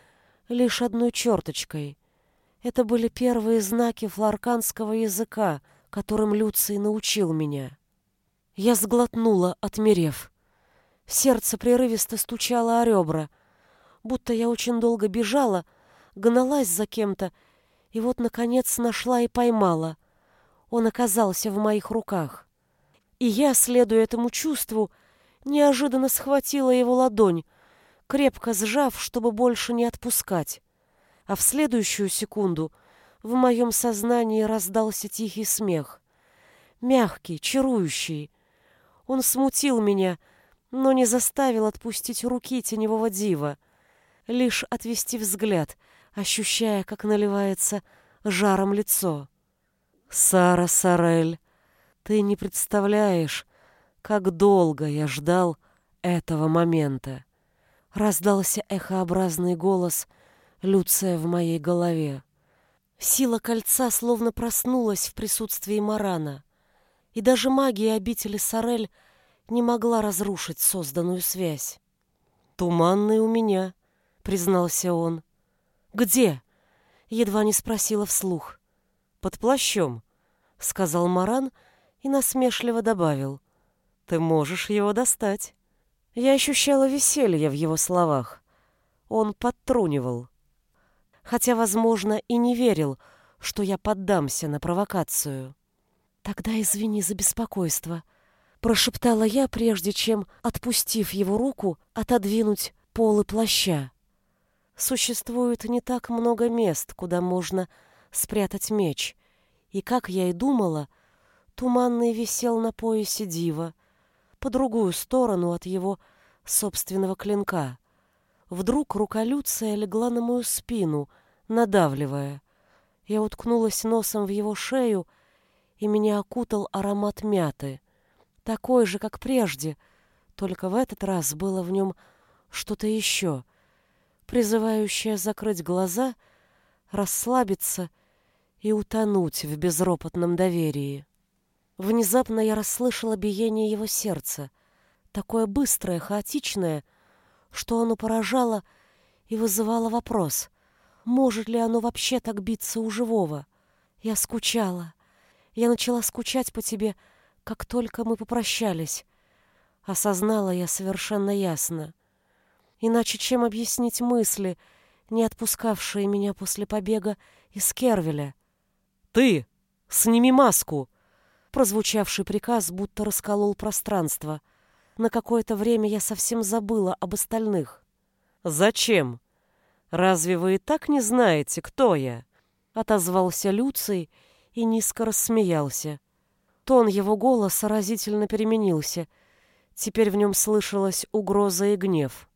лишь одной черточкой. Это были первые знаки фларканского языка, которым Люций научил меня. Я сглотнула, отмерев. Сердце прерывисто стучало о ребра, будто я очень долго бежала, гналась за кем-то, и вот, наконец, нашла и поймала — он оказался в моих руках. И я, следуя этому чувству, неожиданно схватила его ладонь, крепко сжав, чтобы больше не отпускать. А в следующую секунду в моем сознании раздался тихий смех. Мягкий, чарующий. Он смутил меня, но не заставил отпустить руки теневого дива, лишь отвести взгляд, ощущая, как наливается жаром лицо. Сара Сарель, ты не представляешь, как долго я ждал этого момента. Раздался эхообразный голос Люция в моей голове. Сила кольца словно проснулась в присутствии Марана, и даже магия обители Сорель не могла разрушить созданную связь. «Туманный у меня», — признался он. «Где?» — едва не спросила вслух. «Под плащом», — сказал Маран и насмешливо добавил. «Ты можешь его достать». Я ощущала веселье в его словах. Он подтрунивал. Хотя, возможно, и не верил, что я поддамся на провокацию. «Тогда извини за беспокойство», — прошептала я, прежде чем, отпустив его руку, отодвинуть полы плаща. Существует не так много мест, куда можно спрятать меч, и, как я и думала, туманный висел на поясе дива, по другую сторону от его собственного клинка. Вдруг рука Люция легла на мою спину, надавливая. Я уткнулась носом в его шею, и меня окутал аромат мяты. Такой же, как прежде, только в этот раз было в нем что-то еще, призывающее закрыть глаза, расслабиться и утонуть в безропотном доверии. Внезапно я расслышала биение его сердца, такое быстрое, хаотичное, что оно поражало и вызывало вопрос, может ли оно вообще так биться у живого. Я скучала. Я начала скучать по тебе, как только мы попрощались. Осознала я совершенно ясно. Иначе чем объяснить мысли, не отпускавшие меня после побега из Кервеля? «Ты! Сними маску!» Прозвучавший приказ будто расколол пространство. На какое-то время я совсем забыла об остальных. «Зачем? Разве вы и так не знаете, кто я?» Отозвался Люций и низко рассмеялся. Тон его голоса разительно переменился. Теперь в нем слышалась угроза и гнев.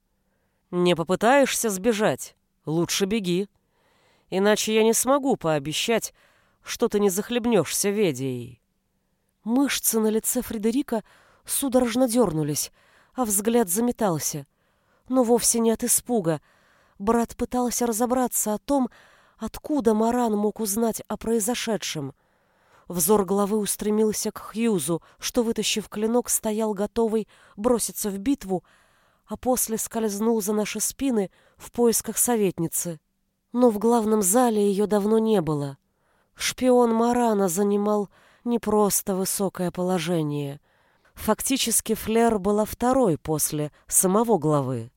«Не попытаешься сбежать? Лучше беги. Иначе я не смогу пообещать, что ты не захлебнешься ведией». Мышцы на лице Фредерика судорожно дернулись, а взгляд заметался. Но вовсе не от испуга. Брат пытался разобраться о том, откуда Маран мог узнать о произошедшем. Взор головы устремился к Хьюзу, что, вытащив клинок, стоял готовый броситься в битву, а после скользнул за наши спины в поисках советницы. Но в главном зале ее давно не было. Шпион Марана занимал не просто высокое положение. Фактически Флер была второй после самого главы.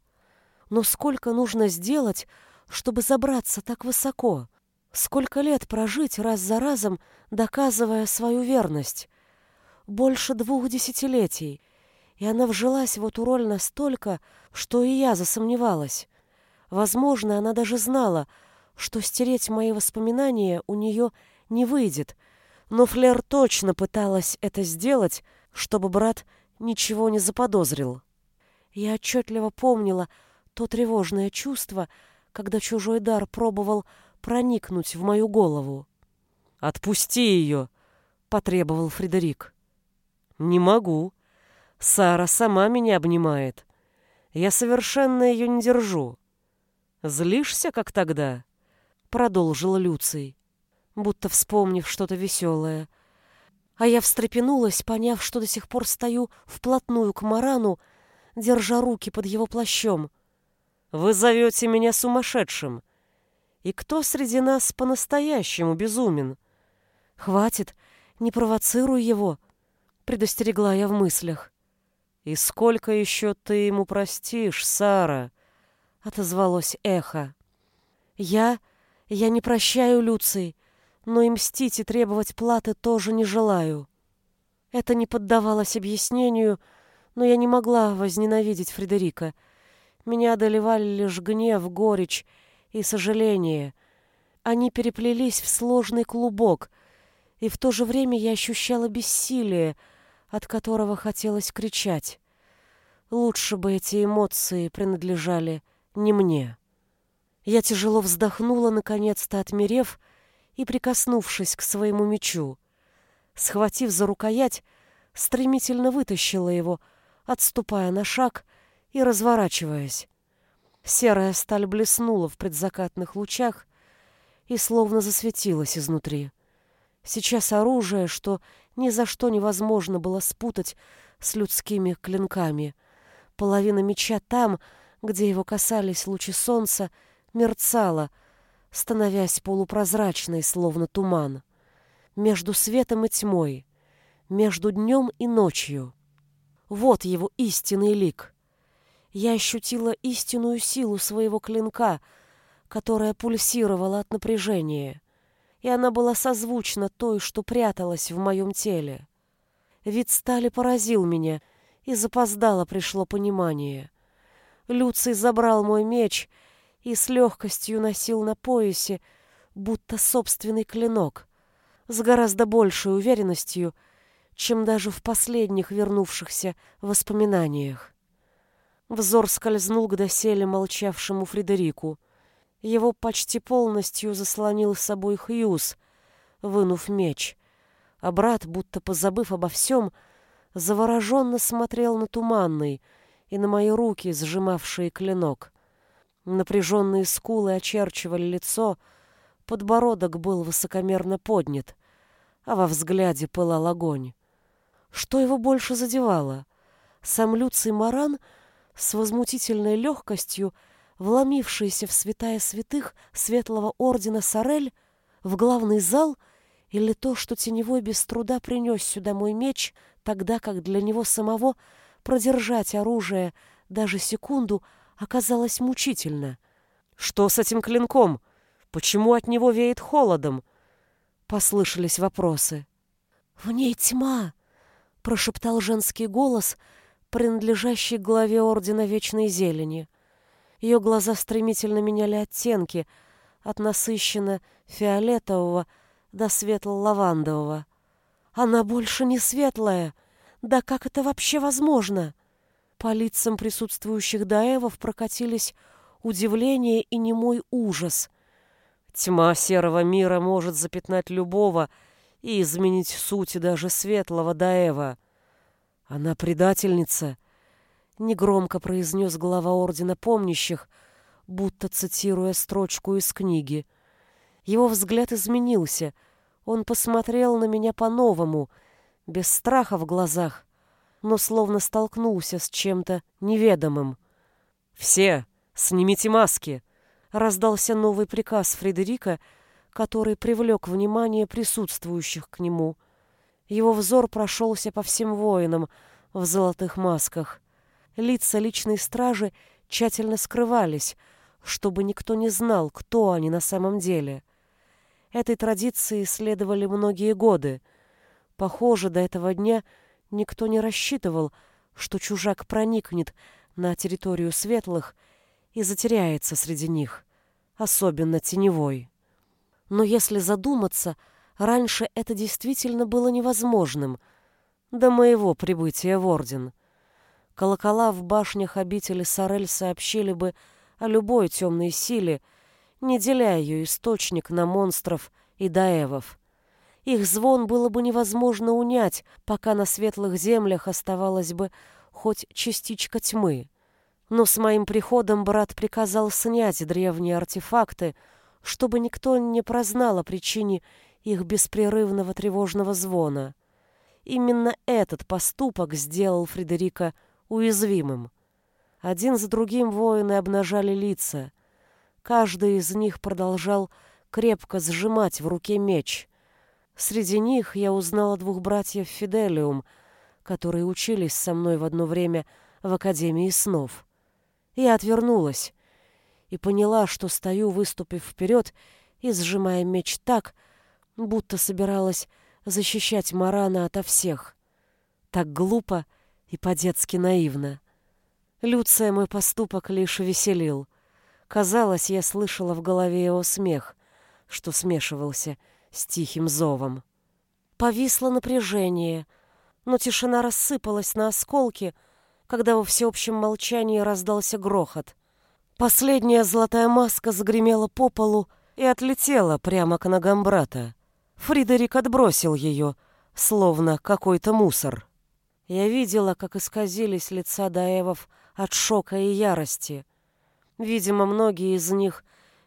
Но сколько нужно сделать, чтобы забраться так высоко? Сколько лет прожить раз за разом, доказывая свою верность? Больше двух десятилетий. И она вжилась в эту роль настолько, что и я засомневалась. Возможно, она даже знала, что стереть мои воспоминания у нее не выйдет, но Флер точно пыталась это сделать, чтобы брат ничего не заподозрил. Я отчетливо помнила то тревожное чувство, когда чужой дар пробовал проникнуть в мою голову. «Отпусти ее!» — потребовал Фредерик. «Не могу. Сара сама меня обнимает. Я совершенно ее не держу. Злишься, как тогда?» — продолжил Люций будто вспомнив что-то веселое. А я встрепенулась, поняв, что до сих пор стою вплотную к Марану, держа руки под его плащом. «Вы зовете меня сумасшедшим. И кто среди нас по-настоящему безумен?» «Хватит, не провоцируй его», — предостерегла я в мыслях. «И сколько еще ты ему простишь, Сара?» — отозвалось эхо. «Я... я не прощаю, Люций но и мстить и требовать платы тоже не желаю. Это не поддавалось объяснению, но я не могла возненавидеть Фредерика. Меня одолевали лишь гнев, горечь и сожаление. Они переплелись в сложный клубок, и в то же время я ощущала бессилие, от которого хотелось кричать. Лучше бы эти эмоции принадлежали не мне. Я тяжело вздохнула, наконец-то отмерев, и прикоснувшись к своему мечу. Схватив за рукоять, стремительно вытащила его, отступая на шаг и разворачиваясь. Серая сталь блеснула в предзакатных лучах. и словно засветилась изнутри. Сейчас оружие, что ни за что невозможно было спутать с людскими клинками. Половина меча там, где его касались лучи солнца, мерцала, становясь полупрозрачной, словно туман. Между светом и тьмой, между днем и ночью. Вот его истинный лик. Я ощутила истинную силу своего клинка, которая пульсировала от напряжения, и она была созвучна той, что пряталась в моем теле. Вид стали поразил меня, и запоздало пришло понимание. Люций забрал мой меч и с легкостью носил на поясе, будто собственный клинок, с гораздо большей уверенностью, чем даже в последних вернувшихся воспоминаниях. Взор скользнул к доселе молчавшему Фредерику. Его почти полностью заслонил с собой Хьюз, вынув меч, а брат, будто позабыв обо всем, завороженно смотрел на туманный и на мои руки, сжимавшие клинок. Напряженные скулы очерчивали лицо, подбородок был высокомерно поднят, а во взгляде пылал огонь. Что его больше задевало? Сам Люций Маран с возмутительной легкостью, вломившийся в святая святых светлого ордена Сорель, в главный зал, или то, что теневой без труда принес сюда мой меч, тогда как для него самого продержать оружие даже секунду оказалось мучительно. «Что с этим клинком? Почему от него веет холодом?» Послышались вопросы. «В ней тьма!» прошептал женский голос, принадлежащий главе Ордена Вечной Зелени. Ее глаза стремительно меняли оттенки от насыщенно фиолетового до светло-лавандового. Она больше не светлая. Да как это вообще возможно? По лицам присутствующих даевов прокатились удивление и немой ужас. Тьма серого мира может запятнать любого, и изменить суть даже светлого Даева. Она предательница, негромко произнес глава Ордена Помнящих, будто цитируя строчку из книги. Его взгляд изменился. Он посмотрел на меня по-новому, без страха в глазах, но словно столкнулся с чем-то неведомым. «Все, снимите маски!» — раздался новый приказ Фредерика — который привлек внимание присутствующих к нему. Его взор прошелся по всем воинам в золотых масках. Лица личной стражи тщательно скрывались, чтобы никто не знал, кто они на самом деле. Этой традиции следовали многие годы. Похоже, до этого дня никто не рассчитывал, что чужак проникнет на территорию светлых и затеряется среди них, особенно теневой. Но если задуматься, раньше это действительно было невозможным. До моего прибытия в Орден. Колокола в башнях обители Сорель сообщили бы о любой темной силе, не деля ее источник на монстров и даевов. Их звон было бы невозможно унять, пока на светлых землях оставалась бы хоть частичка тьмы. Но с моим приходом брат приказал снять древние артефакты, чтобы никто не прознал о причине их беспрерывного тревожного звона. Именно этот поступок сделал Фредерика уязвимым. Один за другим воины обнажали лица. Каждый из них продолжал крепко сжимать в руке меч. Среди них я узнала двух братьев Фиделиум, которые учились со мной в одно время в Академии снов. Я отвернулась, и поняла, что стою, выступив вперед и сжимая меч так, будто собиралась защищать Марана ото всех. Так глупо и по-детски наивно. Люция мой поступок лишь веселил. Казалось, я слышала в голове его смех, что смешивался с тихим зовом. Повисло напряжение, но тишина рассыпалась на осколки, когда во всеобщем молчании раздался грохот — Последняя золотая маска загремела по полу и отлетела прямо к ногам брата. Фридерик отбросил ее, словно какой-то мусор. Я видела, как исказились лица Даевов от шока и ярости. Видимо, многие из них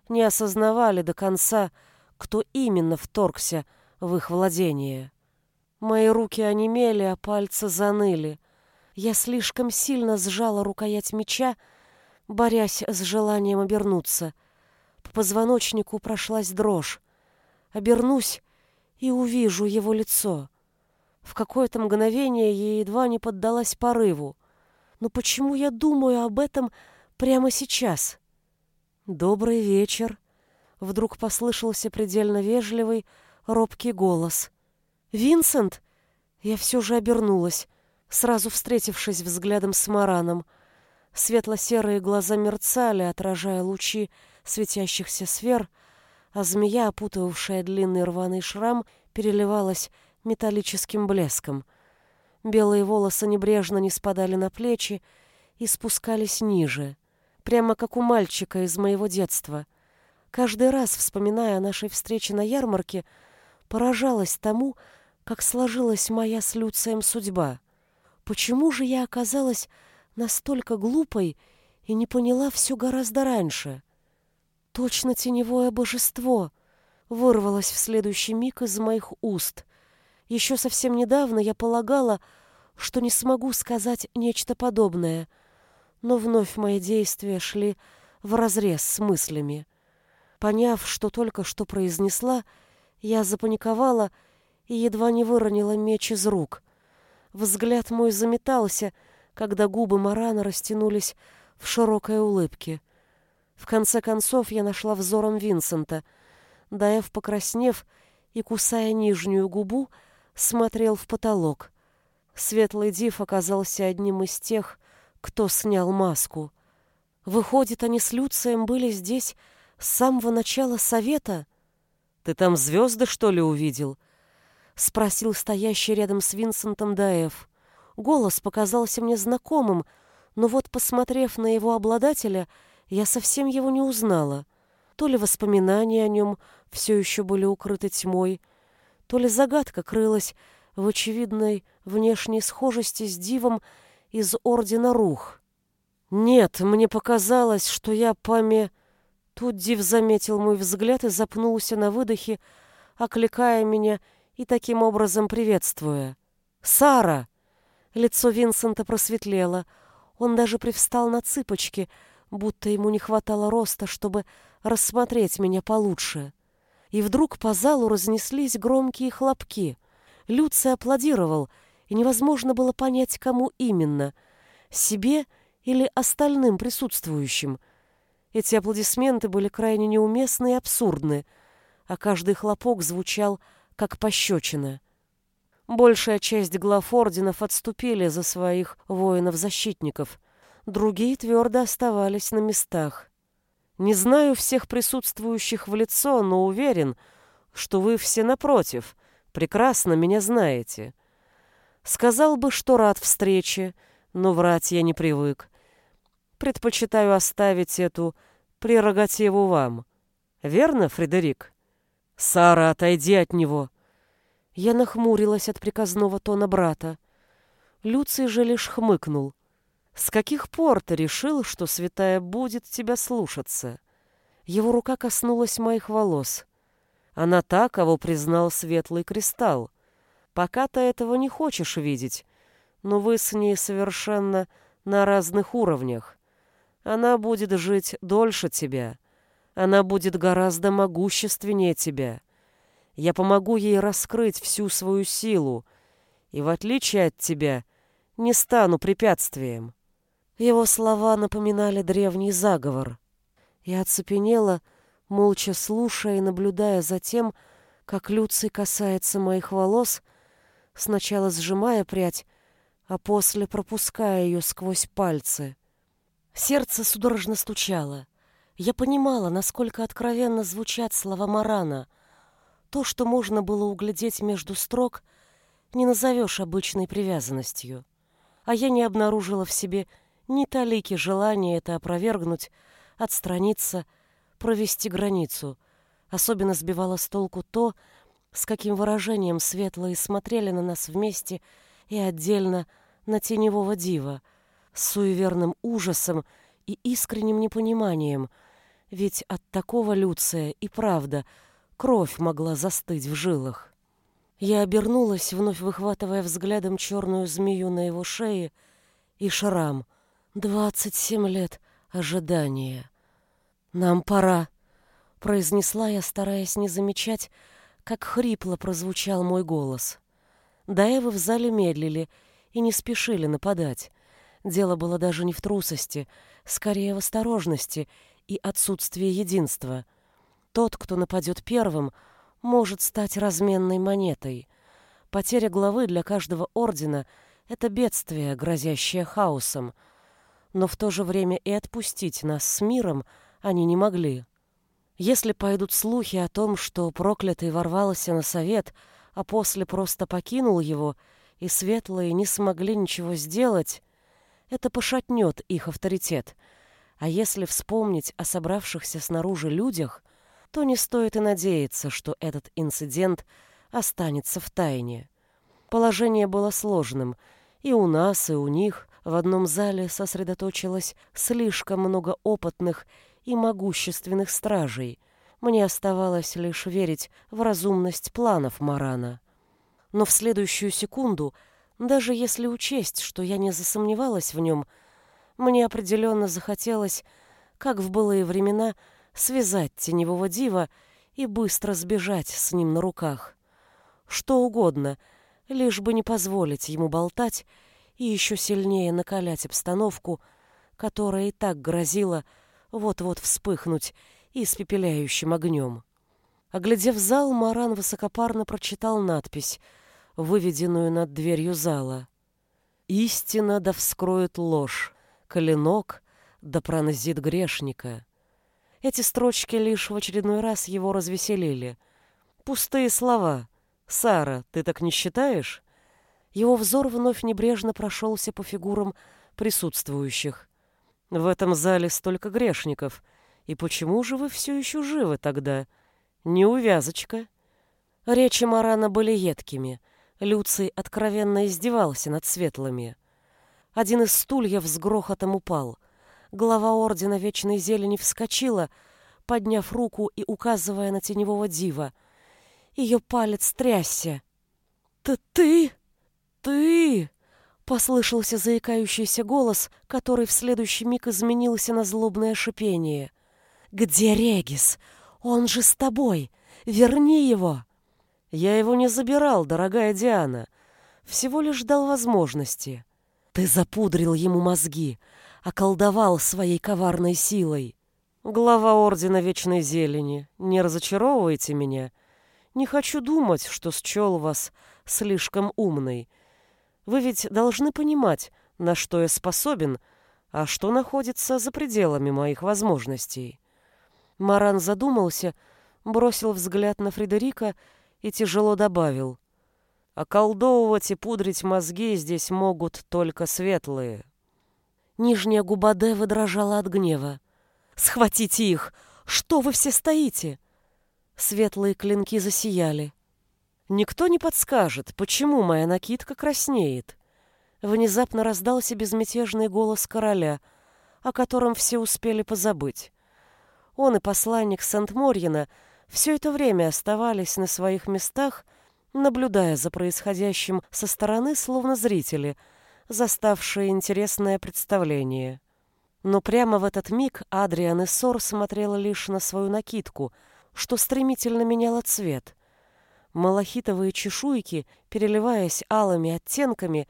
не осознавали до конца, кто именно вторгся в их владение. Мои руки онемели, а пальцы заныли. Я слишком сильно сжала рукоять меча, борясь с желанием обернуться. По позвоночнику прошлась дрожь. Обернусь и увижу его лицо. В какое-то мгновение я едва не поддалась порыву. Но почему я думаю об этом прямо сейчас? «Добрый вечер!» Вдруг послышался предельно вежливый, робкий голос. «Винсент!» Я все же обернулась, сразу встретившись взглядом с Мараном. Светло-серые глаза мерцали, отражая лучи светящихся сфер, а змея, опутывавшая длинный рваный шрам, переливалась металлическим блеском. Белые волосы небрежно не спадали на плечи и спускались ниже, прямо как у мальчика из моего детства. Каждый раз, вспоминая о нашей встрече на ярмарке, поражалась тому, как сложилась моя с Люцием судьба. Почему же я оказалась настолько глупой и не поняла все гораздо раньше? Точно теневое божество вырвалось в следующий миг из моих уст. Еще совсем недавно я полагала, что не смогу сказать нечто подобное, но вновь мои действия шли вразрез с мыслями. Поняв, что только что произнесла, я запаниковала и едва не выронила меч из рук. Взгляд мой заметался, когда губы Марана растянулись в широкой улыбке. В конце концов я нашла взором Винсента. Даев, покраснев и кусая нижнюю губу, смотрел в потолок. Светлый Див оказался одним из тех, кто снял маску. Выходит, они с Люцием были здесь с самого начала совета? Ты там звезды, что ли, увидел? Спросил стоящий рядом с Винсентом Даев. Голос показался мне знакомым, но вот, посмотрев на его обладателя, я совсем его не узнала. То ли воспоминания о нем все еще были укрыты тьмой, то ли загадка крылась в очевидной внешней схожести с дивом из Ордена Рух. Нет, мне показалось, что я паме... Тут Див заметил мой взгляд и запнулся на выдохе, окликая меня и таким образом приветствуя. «Сара!» Лицо Винсента просветлело. Он даже привстал на цыпочки, будто ему не хватало роста, чтобы рассмотреть меня получше. И вдруг по залу разнеслись громкие хлопки. Люций аплодировал, и невозможно было понять, кому именно — себе или остальным присутствующим. Эти аплодисменты были крайне неуместны и абсурдны, а каждый хлопок звучал как пощечина. Большая часть глав орденов отступили за своих воинов-защитников, другие твердо оставались на местах. Не знаю всех присутствующих в лицо, но уверен, что вы все напротив, прекрасно меня знаете. Сказал бы, что рад встрече, но врать я не привык. Предпочитаю оставить эту прерогативу вам. Верно, Фредерик? Сара, отойди от него. Я нахмурилась от приказного тона брата. Люций же лишь хмыкнул. С каких пор ты решил, что святая будет тебя слушаться? Его рука коснулась моих волос. Она та, кого признал светлый кристалл. Пока ты этого не хочешь видеть, но вы с ней совершенно на разных уровнях. Она будет жить дольше тебя. Она будет гораздо могущественнее тебя. Я помогу ей раскрыть всю свою силу, и, в отличие от тебя, не стану препятствием. Его слова напоминали древний заговор. Я оцепенела, молча слушая и наблюдая за тем, как Люций касается моих волос, сначала сжимая прядь, а после пропуская ее сквозь пальцы. Сердце судорожно стучало. Я понимала, насколько откровенно звучат слова Марана. То, что можно было углядеть между строк, не назовешь обычной привязанностью. А я не обнаружила в себе ни талики желания это опровергнуть, отстраниться, провести границу. Особенно сбивало с толку то, с каким выражением светлые смотрели на нас вместе и отдельно на теневого дива, с суеверным ужасом и искренним непониманием, Ведь от такого Люция и правда кровь могла застыть в жилах. Я обернулась, вновь выхватывая взглядом черную змею на его шее и шрам. Двадцать семь лет ожидания. «Нам пора», — произнесла я, стараясь не замечать, как хрипло прозвучал мой голос. Даевы в зале медлили и не спешили нападать. Дело было даже не в трусости, скорее в осторожности и отсутствии единства. Тот, кто нападет первым, может стать разменной монетой. Потеря главы для каждого ордена — это бедствие, грозящее хаосом. Но в то же время и отпустить нас с миром они не могли. Если пойдут слухи о том, что проклятый ворвался на совет, а после просто покинул его, и светлые не смогли ничего сделать, это пошатнет их авторитет. А если вспомнить о собравшихся снаружи людях, то не стоит и надеяться, что этот инцидент останется в тайне. Положение было сложным, и у нас, и у них в одном зале сосредоточилось слишком много опытных и могущественных стражей. Мне оставалось лишь верить в разумность планов Марана. Но в следующую секунду, даже если учесть, что я не засомневалась в нем, мне определенно захотелось, как в былые времена, связать теневого дива и быстро сбежать с ним на руках. Что угодно, лишь бы не позволить ему болтать и еще сильнее накалять обстановку, которая и так грозила вот-вот вспыхнуть испепеляющим огнем. Оглядев зал, Маран высокопарно прочитал надпись, выведенную над дверью зала. «Истина да вскроет ложь, клинок да пронзит грешника». Эти строчки лишь в очередной раз его развеселили. Пустые слова. «Сара, ты так не считаешь?» Его взор вновь небрежно прошелся по фигурам присутствующих. В этом зале столько грешников. И почему же вы все еще живы тогда? Неувязочка. Речи Марана были едкими. Люций откровенно издевался над светлыми. Один из стульев с грохотом упал. Глава Ордена Вечной Зелени вскочила, подняв руку и указывая на теневого дива. Ее палец трясся. «Ты... ты... ты...» Послышался заикающийся голос, который в следующий миг изменился на злобное шипение. «Где Регис? Он же с тобой! Верни его!» «Я его не забирал, дорогая Диана. Всего лишь дал возможности. Ты запудрил ему мозги, околдовал своей коварной силой. Глава Ордена Вечной Зелени, не разочаровывайте меня. Не хочу думать, что счел вас слишком умной. Вы ведь должны понимать, на что я способен, а что находится за пределами моих возможностей. Маран задумался, бросил взгляд на Фредерика и тяжело добавил. Околдовывать и пудрить мозги здесь могут только светлые. Нижняя губа Девы дрожала от гнева. «Схватите их! Что вы все стоите?» Светлые клинки засияли. Никто не подскажет, почему моя накидка краснеет. Внезапно раздался безмятежный голос короля, о котором все успели позабыть. Он и посланник Сент-Морьена все это время оставались на своих местах, наблюдая за происходящим со стороны, словно зрители, заставшие интересное представление. Но прямо в этот миг Адриан Иссор смотрела лишь на свою накидку, что стремительно меняла цвет. Малахитовые чешуйки, переливаясь алыми оттенками,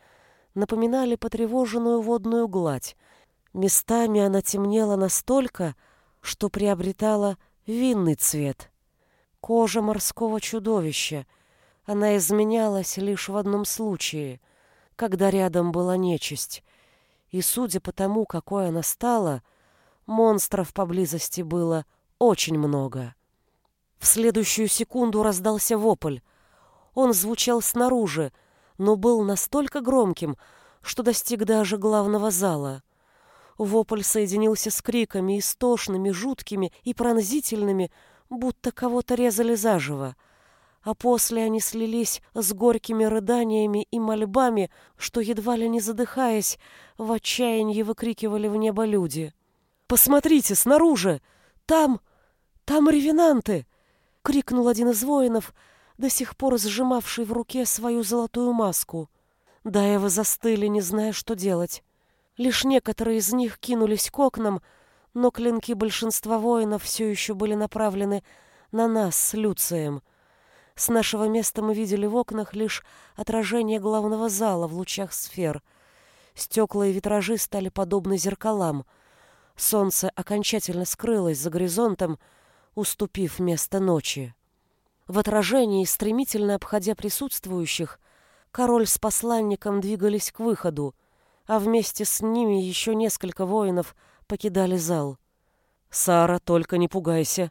напоминали потревоженную водную гладь. Местами она темнела настолько, что приобретала винный цвет. Кожа морского чудовища. Она изменялась лишь в одном случае, когда рядом была нечисть. И судя по тому, какой она стала, монстров поблизости было очень много. В следующую секунду раздался вопль. Он звучал снаружи, но был настолько громким, что достиг даже главного зала. Вопль соединился с криками, истошными, жуткими и пронзительными, будто кого-то резали заживо. А после они слились с горькими рыданиями и мольбами, что, едва ли не задыхаясь, в отчаянии выкрикивали в небо люди. «Посмотрите, снаружи! там, там ревенанты!» — крикнул один из воинов, до сих пор сжимавший в руке свою золотую маску. Даевы застыли, не зная, что делать. Лишь некоторые из них кинулись к окнам, но клинки большинства воинов все еще были направлены на нас с Люцием. С нашего места мы видели в окнах лишь отражение главного зала в лучах сфер. Стекла и витражи стали подобны зеркалам. Солнце окончательно скрылось за горизонтом, уступив место ночи. В отражении, стремительно обходя присутствующих, король с посланником двигались к выходу, а вместе с ними еще несколько воинов покидали зал. «Сара, только не пугайся»,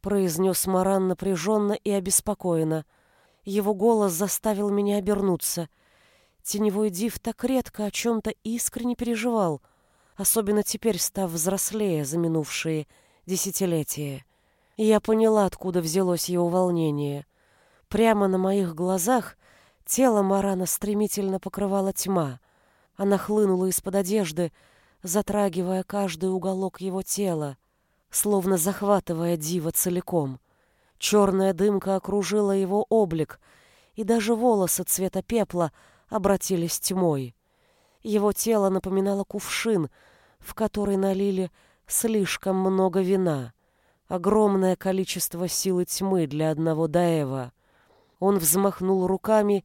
произнес Маран напряженно и обеспокоенно. Его голос заставил меня обернуться. Теневой див так редко о чем-то искренне переживал, особенно теперь став взрослее за минувшие десятилетия. Я поняла, откуда взялось его волнение. Прямо на моих глазах тело Марана стремительно покрывала тьма. Она хлынула из-под одежды, затрагивая каждый уголок его тела, словно захватывая Дива целиком. Черная дымка окружила его облик, и даже волосы цвета пепла обратились тьмой. Его тело напоминало кувшин, в который налили слишком много вина. Огромное количество силы тьмы для одного Даева. Он взмахнул руками,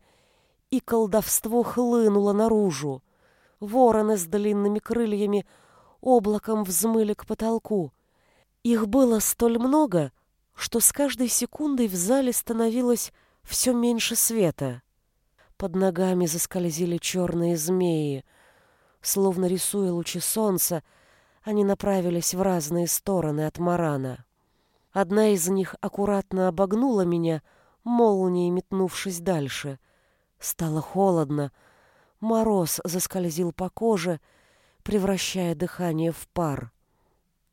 и колдовство хлынуло наружу. Вороны с длинными крыльями облаком взмыли к потолку. Их было столь много, что с каждой секундой в зале становилось все меньше света. Под ногами заскользили черные змеи. Словно рисуя лучи солнца, они направились в разные стороны от Марана. Одна из них аккуратно обогнула меня, молнией метнувшись дальше. Стало холодно. Мороз заскользил по коже, превращая дыхание в пар.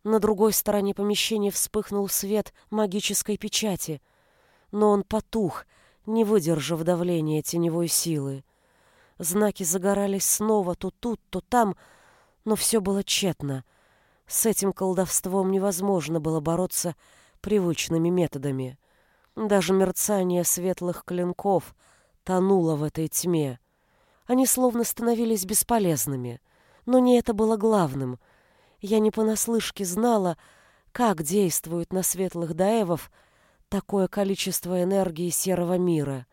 На другой стороне помещения вспыхнул свет магической печати, но он потух, не выдержав давления теневой силы. Знаки загорались снова то тут, то там, но все было тщетно. С этим колдовством невозможно было бороться привычными методами. Даже мерцание светлых клинков тонуло в этой тьме. Они словно становились бесполезными. Но не это было главным — я не понаслышке знала, как действует на светлых даевов такое количество энергии серого мира.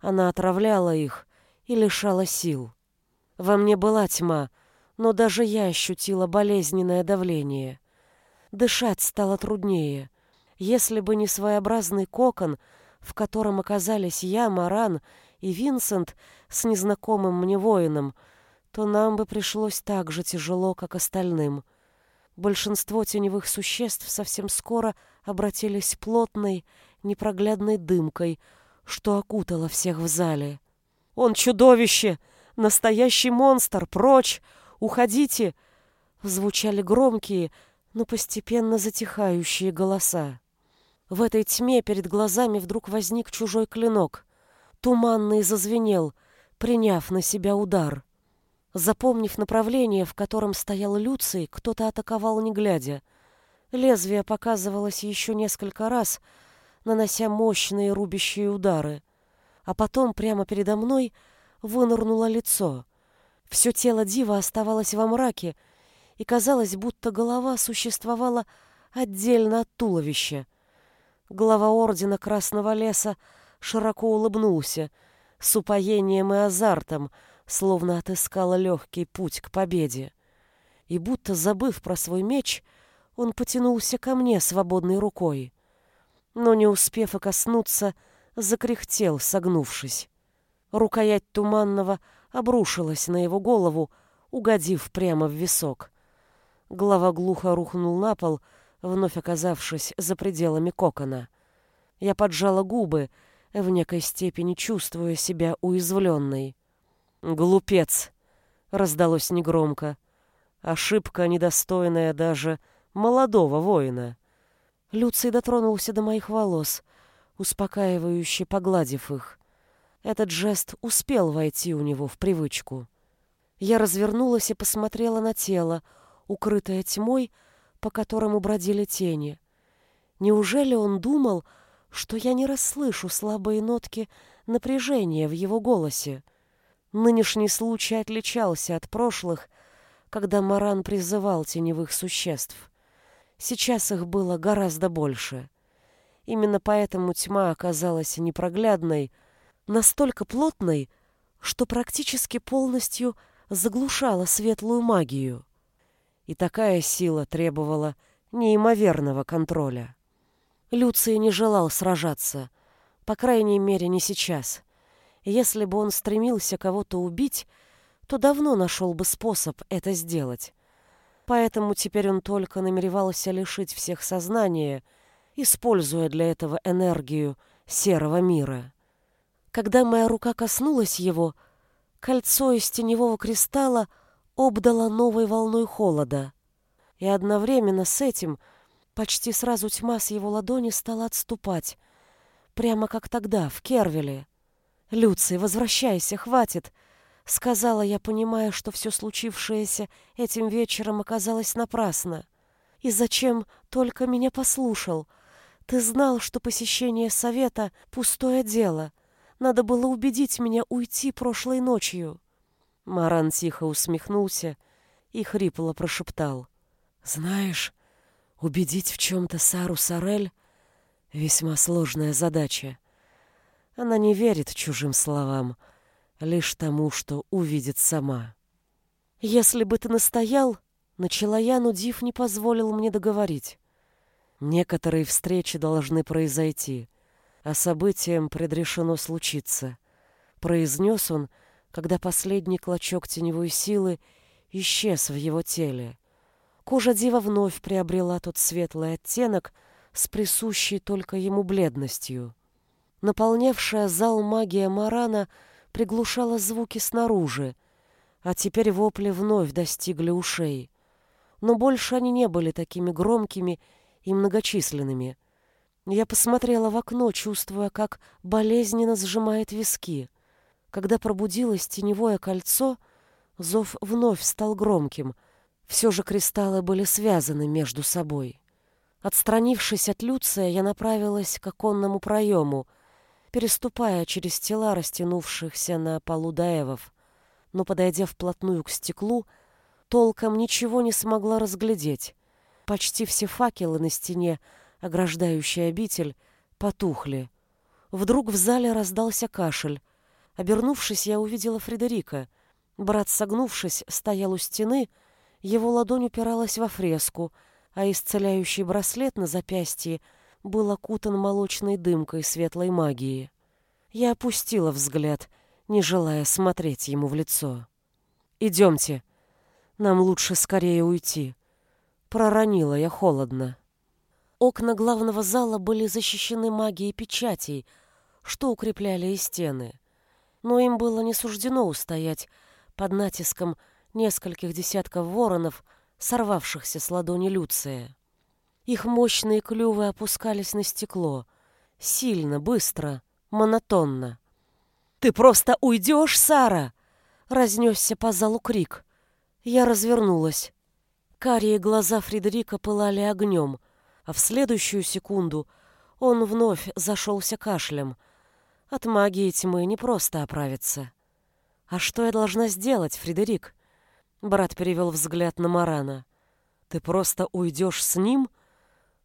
Она отравляла их и лишала сил. Во мне была тьма, но даже я ощутила болезненное давление. Дышать стало труднее. Если бы не своеобразный кокон, в котором оказались я, Маран и Винсент с незнакомым мне воином, то нам бы пришлось так же тяжело, как остальным — Большинство теневых существ совсем скоро обратились плотной, непроглядной дымкой, что окутало всех в зале. «Он чудовище! Настоящий монстр! Прочь! Уходите!» Звучали громкие, но постепенно затихающие голоса. В этой тьме перед глазами вдруг возник чужой клинок. Туманный зазвенел, приняв на себя удар. Запомнив направление, в котором стоял Люций, кто-то атаковал не глядя. Лезвие показывалось еще несколько раз, нанося мощные рубящие удары. А потом прямо передо мной вынырнуло лицо. Все тело Дива оставалось во мраке, и казалось, будто голова существовала отдельно от туловища. Глава Ордена Красного Леса широко улыбнулся, с упоением и азартом — словно отыскала легкий путь к победе. И будто забыв про свой меч, он потянулся ко мне свободной рукой. Но, не успев и коснуться, закряхтел, согнувшись. Рукоять туманного обрушилась на его голову, угодив прямо в висок. Голова глухо рухнул на пол, вновь оказавшись за пределами кокона. Я поджала губы, в некой степени чувствуя себя уязвленной. «Глупец!» — раздалось негромко. Ошибка, недостойная даже молодого воина. Люций дотронулся до моих волос, успокаивающе погладив их. Этот жест успел войти у него в привычку. Я развернулась и посмотрела на тело, укрытое тьмой, по которому бродили тени. Неужели он думал, что я не расслышу слабые нотки напряжения в его голосе? Нынешний случай отличался от прошлых, когда Маран призывал теневых существ. Сейчас их было гораздо больше. Именно поэтому тьма оказалась непроглядной, настолько плотной, что практически полностью заглушала светлую магию. И такая сила требовала неимоверного контроля. Люций не желал сражаться, по крайней мере, не сейчас. Если бы он стремился кого-то убить, то давно нашел бы способ это сделать. Поэтому теперь он только намеревался лишить всех сознания, используя для этого энергию серого мира. Когда моя рука коснулась его, кольцо из теневого кристалла обдало новой волной холода. И одновременно с этим почти сразу тьма с его ладони стала отступать, прямо как тогда, в Кервеле. «Люций, возвращайся, хватит!» — сказала я, понимая, что все случившееся этим вечером оказалось напрасно. «И зачем только меня послушал? Ты знал, что посещение совета — пустое дело. Надо было убедить меня уйти прошлой ночью». Маран тихо усмехнулся и хрипло прошептал. «Знаешь, убедить в чем-то Сару Сарель — весьма сложная задача. Она не верит чужим словам, — лишь тому, что увидит сама. «Если бы ты настоял...» — начала я, но Див не позволил мне договорить. «Некоторые встречи должны произойти, а событиям предрешено случиться», — произнес он, когда последний клочок теневой силы исчез в его теле. Кожа Дива вновь приобрела тот светлый оттенок с присущей только ему бледностью. Наполнявшая зал магия Марана — приглушала звуки снаружи, а теперь вопли вновь достигли ушей. Но больше они не были такими громкими и многочисленными. Я посмотрела в окно, чувствуя, как болезненно сжимает виски. Когда пробудилось теневое кольцо, зов вновь стал громким. Все же кристаллы были связаны между собой. Отстранившись от Люция, я направилась к оконному проему — переступая через тела растянувшихся на полу даевов, но, подойдя вплотную к стеклу, толком ничего не смогла разглядеть. Почти все факелы на стене, ограждающие обитель, потухли. Вдруг в зале раздался кашель. Обернувшись, я увидела Фредерика. Брат, согнувшись, стоял у стены, его ладонь упиралась во фреску, а исцеляющий браслет на запястье — был окутан молочной дымкой светлой магии. Я опустила взгляд, не желая смотреть ему в лицо. «Идемте. Нам лучше скорее уйти». Проронила я холодно. Окна главного зала были защищены магией печатей, что укрепляли и стены. Но им было не суждено устоять под натиском нескольких десятков воронов, сорвавшихся с ладони Люция. Их мощные клювы опускались на стекло. Сильно, быстро, монотонно. «Ты просто уйдешь, Сара!» Разнесся по залу крик. Я развернулась. Карие глаза Фредерика пылали огнем, а в следующую секунду он вновь зашелся кашлем. От магии тьмы не просто оправиться. «А что я должна сделать, Фредерик?» Брат перевел взгляд на Марана. «Ты просто уйдешь с ним?»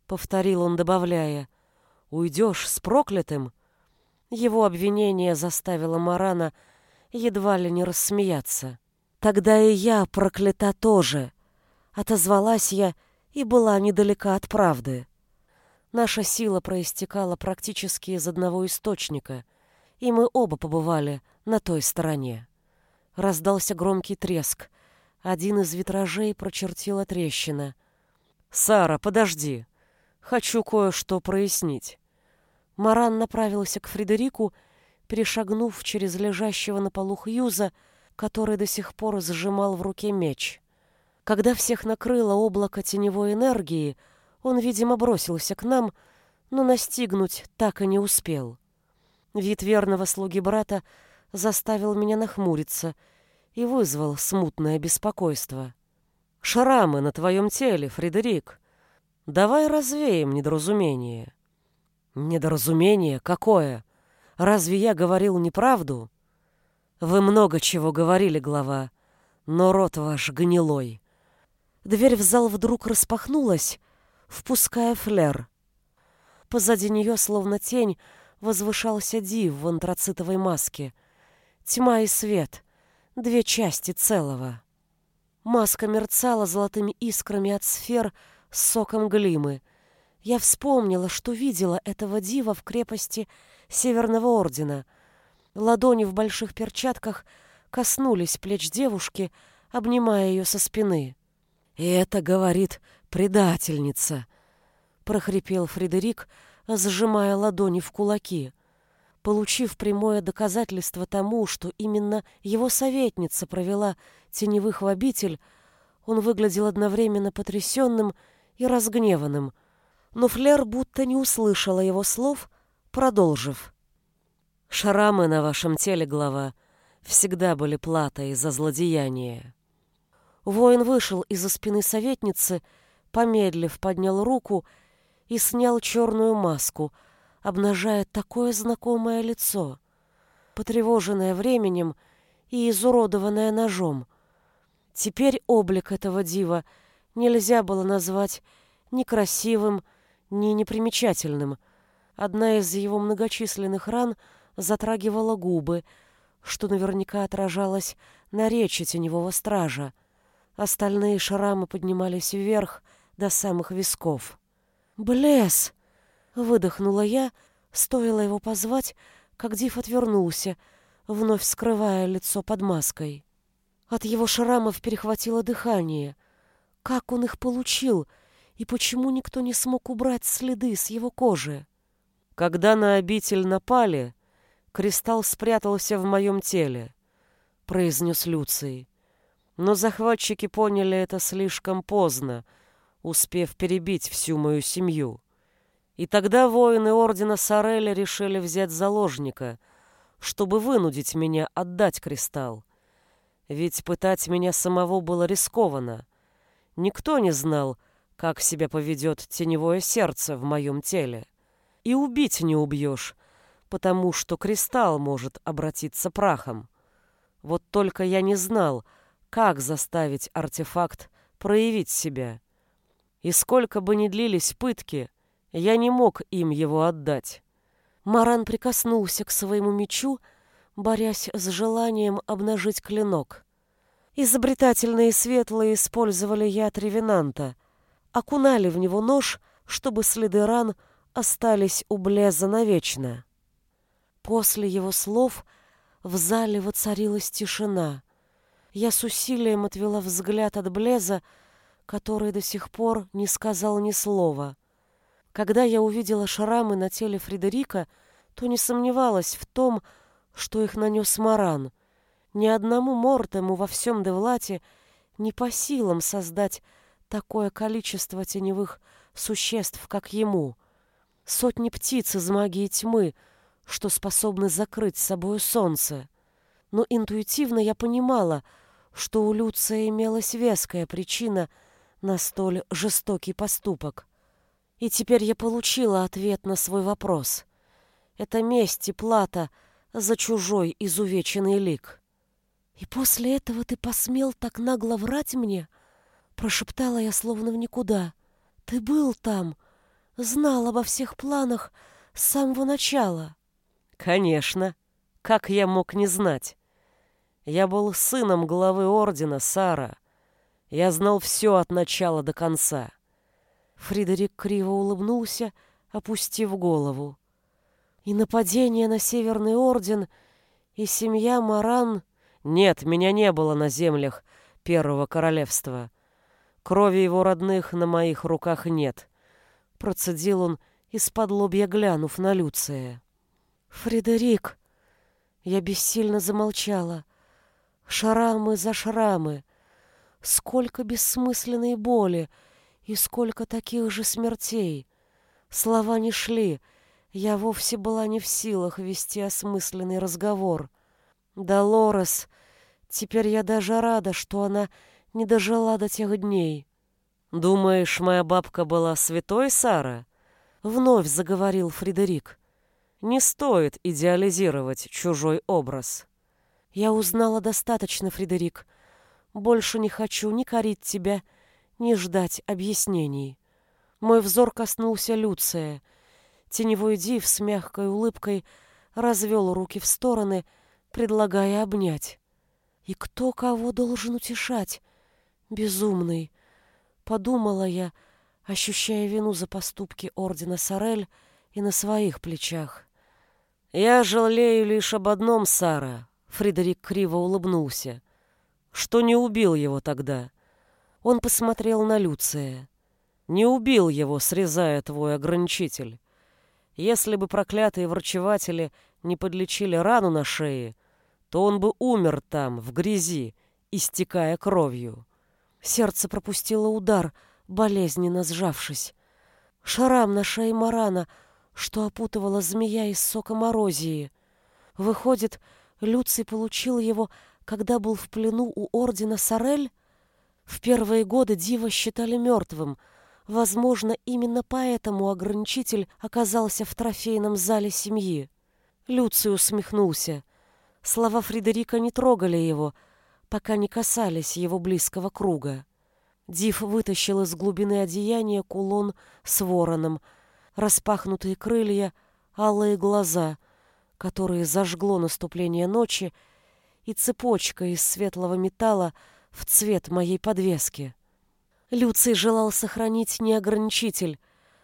повторил он, добавляя. Уйдешь с проклятым? Его обвинение заставило Марана едва ли не рассмеяться. Тогда и я проклята тоже, отозвалась я и была недалека от правды. Наша сила проистекала практически из одного источника, и мы оба побывали на той стороне. Раздался громкий треск. Один из витражей прочертила трещина. «Сара, подожди!» Хочу кое-что прояснить. Маран направился к Фредерику, перешагнув через лежащего на полу Хьюза, который до сих пор сжимал в руке меч. Когда всех накрыло облако теневой энергии, он, видимо, бросился к нам, но настигнуть так и не успел. Вид верного слуги брата заставил меня нахмуриться и вызвал смутное беспокойство. «Шрамы на твоем теле, Фредерик!» Давай развеем недоразумение. Недоразумение какое? Разве я говорил неправду? Вы много чего говорили, глава, но рот ваш гнилой. Дверь в зал вдруг распахнулась, впуская флер. Позади нее, словно тень, возвышался Див в антрацитовой маске. Тьма и свет, две части целого. Маска мерцала золотыми искрами от сфер с соком глимы. Я вспомнила, что видела этого дива в крепости Северного Ордена. Ладони в больших перчатках коснулись плеч девушки, обнимая ее со спины. «И это, говорит, предательница!» — прохрипел Фредерик, сжимая ладони в кулаки. Получив прямое доказательство тому, что именно его советница провела теневых в обитель, он выглядел одновременно потрясенным и разгневанным, но Флер будто не услышала его слов, продолжив. «Шрамы на вашем теле, глава, всегда были платой за злодеяние». Воин вышел из-за спины советницы, помедлив, поднял руку и снял черную маску, обнажая такое знакомое лицо, потревоженное временем и изуродованное ножом. Теперь облик этого дива нельзя было назвать ни красивым, ни непримечательным. Одна из его многочисленных ран затрагивала губы, что наверняка отражалось на речи теневого стража. Остальные шрамы поднимались вверх до самых висков. «Блесс!» — выдохнула я, стоило его позвать, как Див отвернулся, вновь скрывая лицо под маской. От его шрамов перехватило дыхание. Как он их получил, и почему никто не смог убрать следы с его кожи? Когда на обитель напали, кристалл спрятался в моем теле, произнес Люций. Но захватчики поняли это слишком поздно, успев перебить всю мою семью. И тогда воины ордена Сареля решили взять заложника, чтобы вынудить меня отдать кристалл. Ведь пытать меня самого было рискованно. Никто не знал, как себя поведет теневое сердце в моем теле. И убить не убьешь, потому что кристалл может обратиться прахом. Вот только я не знал, как заставить артефакт проявить себя. И сколько бы ни длились пытки, я не мог им его отдать. Маран прикоснулся к своему мечу, борясь с желанием обнажить клинок. Изобретательные светлые использовали яд ревенанта, окунали в него нож, чтобы следы ран остались у Блеза навечно. После его слов в зале воцарилась тишина. Я с усилием отвела взгляд от Блеза, который до сих пор не сказал ни слова. Когда я увидела шрамы на теле Фредерика, то не сомневалась в том, что их нанес Маран. Ни одному Мортему во всем Девлате не по силам создать такое количество теневых существ, как ему. Сотни птиц из магии тьмы, что способны закрыть собою солнце. Но интуитивно я понимала, что у Люция имелась веская причина на столь жестокий поступок. И теперь я получила ответ на свой вопрос. Это месть и плата за чужой изувеченный лик. «И после этого ты посмел так нагло врать мне?» Прошептала я словно в никуда. «Ты был там, знал обо всех планах с самого начала». «Конечно. Как я мог не знать? Я был сыном главы ордена, Сара. Я знал все от начала до конца». Фридерик криво улыбнулся, опустив голову. И нападение на Северный Орден, и семья Маран... Нет, меня не было на землях Первого Королевства. Крови его родных на моих руках нет. Процедил он, из-под лобья глянув на Люция. «Фредерик!» Я бессильно замолчала. Шрамы за шрамы. Сколько бессмысленной боли и сколько таких же смертей. Слова не шли. Я вовсе была не в силах вести осмысленный разговор. Долорес, теперь я даже рада, что она не дожила до тех дней. «Думаешь, моя бабка была святой, Сара?» Вновь заговорил Фредерик. «Не стоит идеализировать чужой образ». «Я узнала достаточно, Фредерик. Больше не хочу ни корить тебя, ни ждать объяснений». Мой взор коснулся Люция. Теневой див с мягкой улыбкой развел руки в стороны, предлагая обнять. И кто кого должен утешать? Безумный. Подумала я, ощущая вину за поступки ордена Сорель и на своих плечах. «Я жалею лишь об одном, Сара», — Фредерик криво улыбнулся, — «что не убил его тогда». Он посмотрел на Люция. «Не убил его, срезая твой ограничитель. Если бы проклятые врачеватели не подлечили рану на шее, то он бы умер там, в грязи, истекая кровью. Сердце пропустило удар, болезненно сжавшись. Шарам на шее Марана, что опутывала змея из сока морозии. Выходит, Люций получил его, когда был в плену у ордена Сорель? В первые годы Дива считали мертвым. Возможно, именно поэтому ограничитель оказался в трофейном зале семьи. Люций усмехнулся. Слова Фредерика не трогали его, пока не касались его близкого круга. Див вытащил из глубины одеяния кулон с вороном, распахнутые крылья, алые глаза, которые зажгло наступление ночи, и цепочка из светлого металла в цвет моей подвески. Люций желал сохранить неограничитель.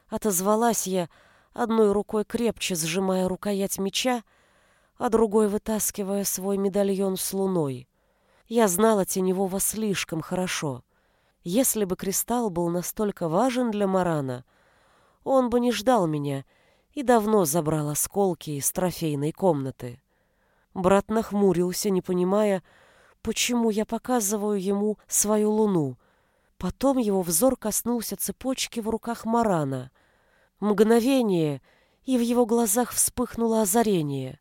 Отозвалась я, одной рукой крепче сжимая рукоять меча, а другой вытаскивая свой медальон с луной. Я знала Теневого слишком хорошо. Если бы кристалл был настолько важен для Марана, он бы не ждал меня и давно забрал осколки из трофейной комнаты. Брат нахмурился, не понимая, почему я показываю ему свою луну. Потом его взор коснулся цепочки в руках Марана. Мгновение, и в его глазах вспыхнуло озарение.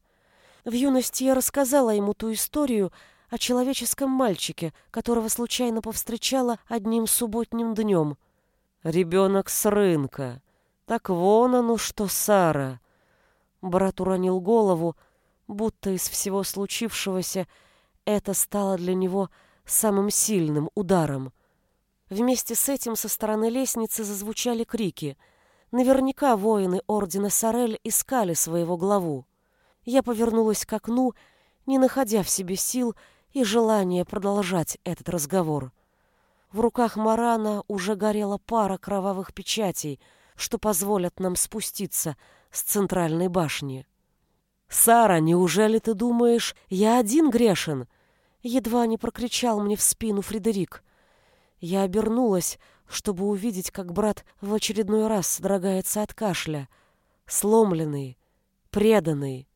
В юности я рассказала ему ту историю о человеческом мальчике, которого случайно повстречала одним субботним днем. «Ребенок с рынка. Так вон оно что, Сара!» Брат уронил голову, будто из всего случившегося это стало для него самым сильным ударом. Вместе с этим со стороны лестницы зазвучали крики. Наверняка воины Ордена Сорель искали своего главу. Я повернулась к окну, не находя в себе сил и желания продолжать этот разговор. В руках Марана уже горела пара кровавых печатей, что позволят нам спуститься с центральной башни. «Сара, неужели ты думаешь, я один грешен?» Едва не прокричал мне в спину Фредерик. Я обернулась, чтобы увидеть, как брат в очередной раз содрогается от кашля. Сломленный, преданный.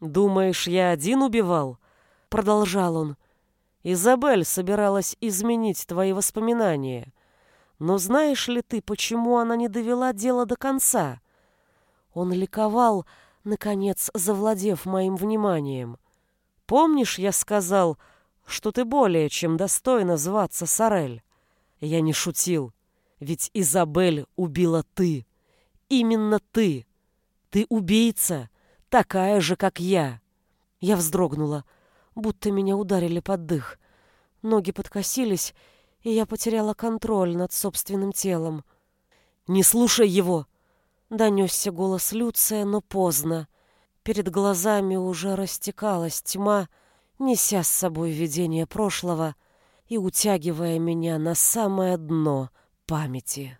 «Думаешь, я один убивал?» — продолжал он. «Изабель собиралась изменить твои воспоминания. Но знаешь ли ты, почему она не довела дело до конца?» Он ликовал, наконец завладев моим вниманием. «Помнишь, я сказал, что ты более чем достойна зваться Сорель?» Я не шутил, ведь Изабель убила ты. Именно ты. Ты убийца, такая же, как я. Я вздрогнула, будто меня ударили под дых. Ноги подкосились, и я потеряла контроль над собственным телом. «Не слушай его!» Донесся голос Люция, но поздно. Перед глазами уже растекалась тьма, неся с собой видение прошлого и утягивая меня на самое дно памяти.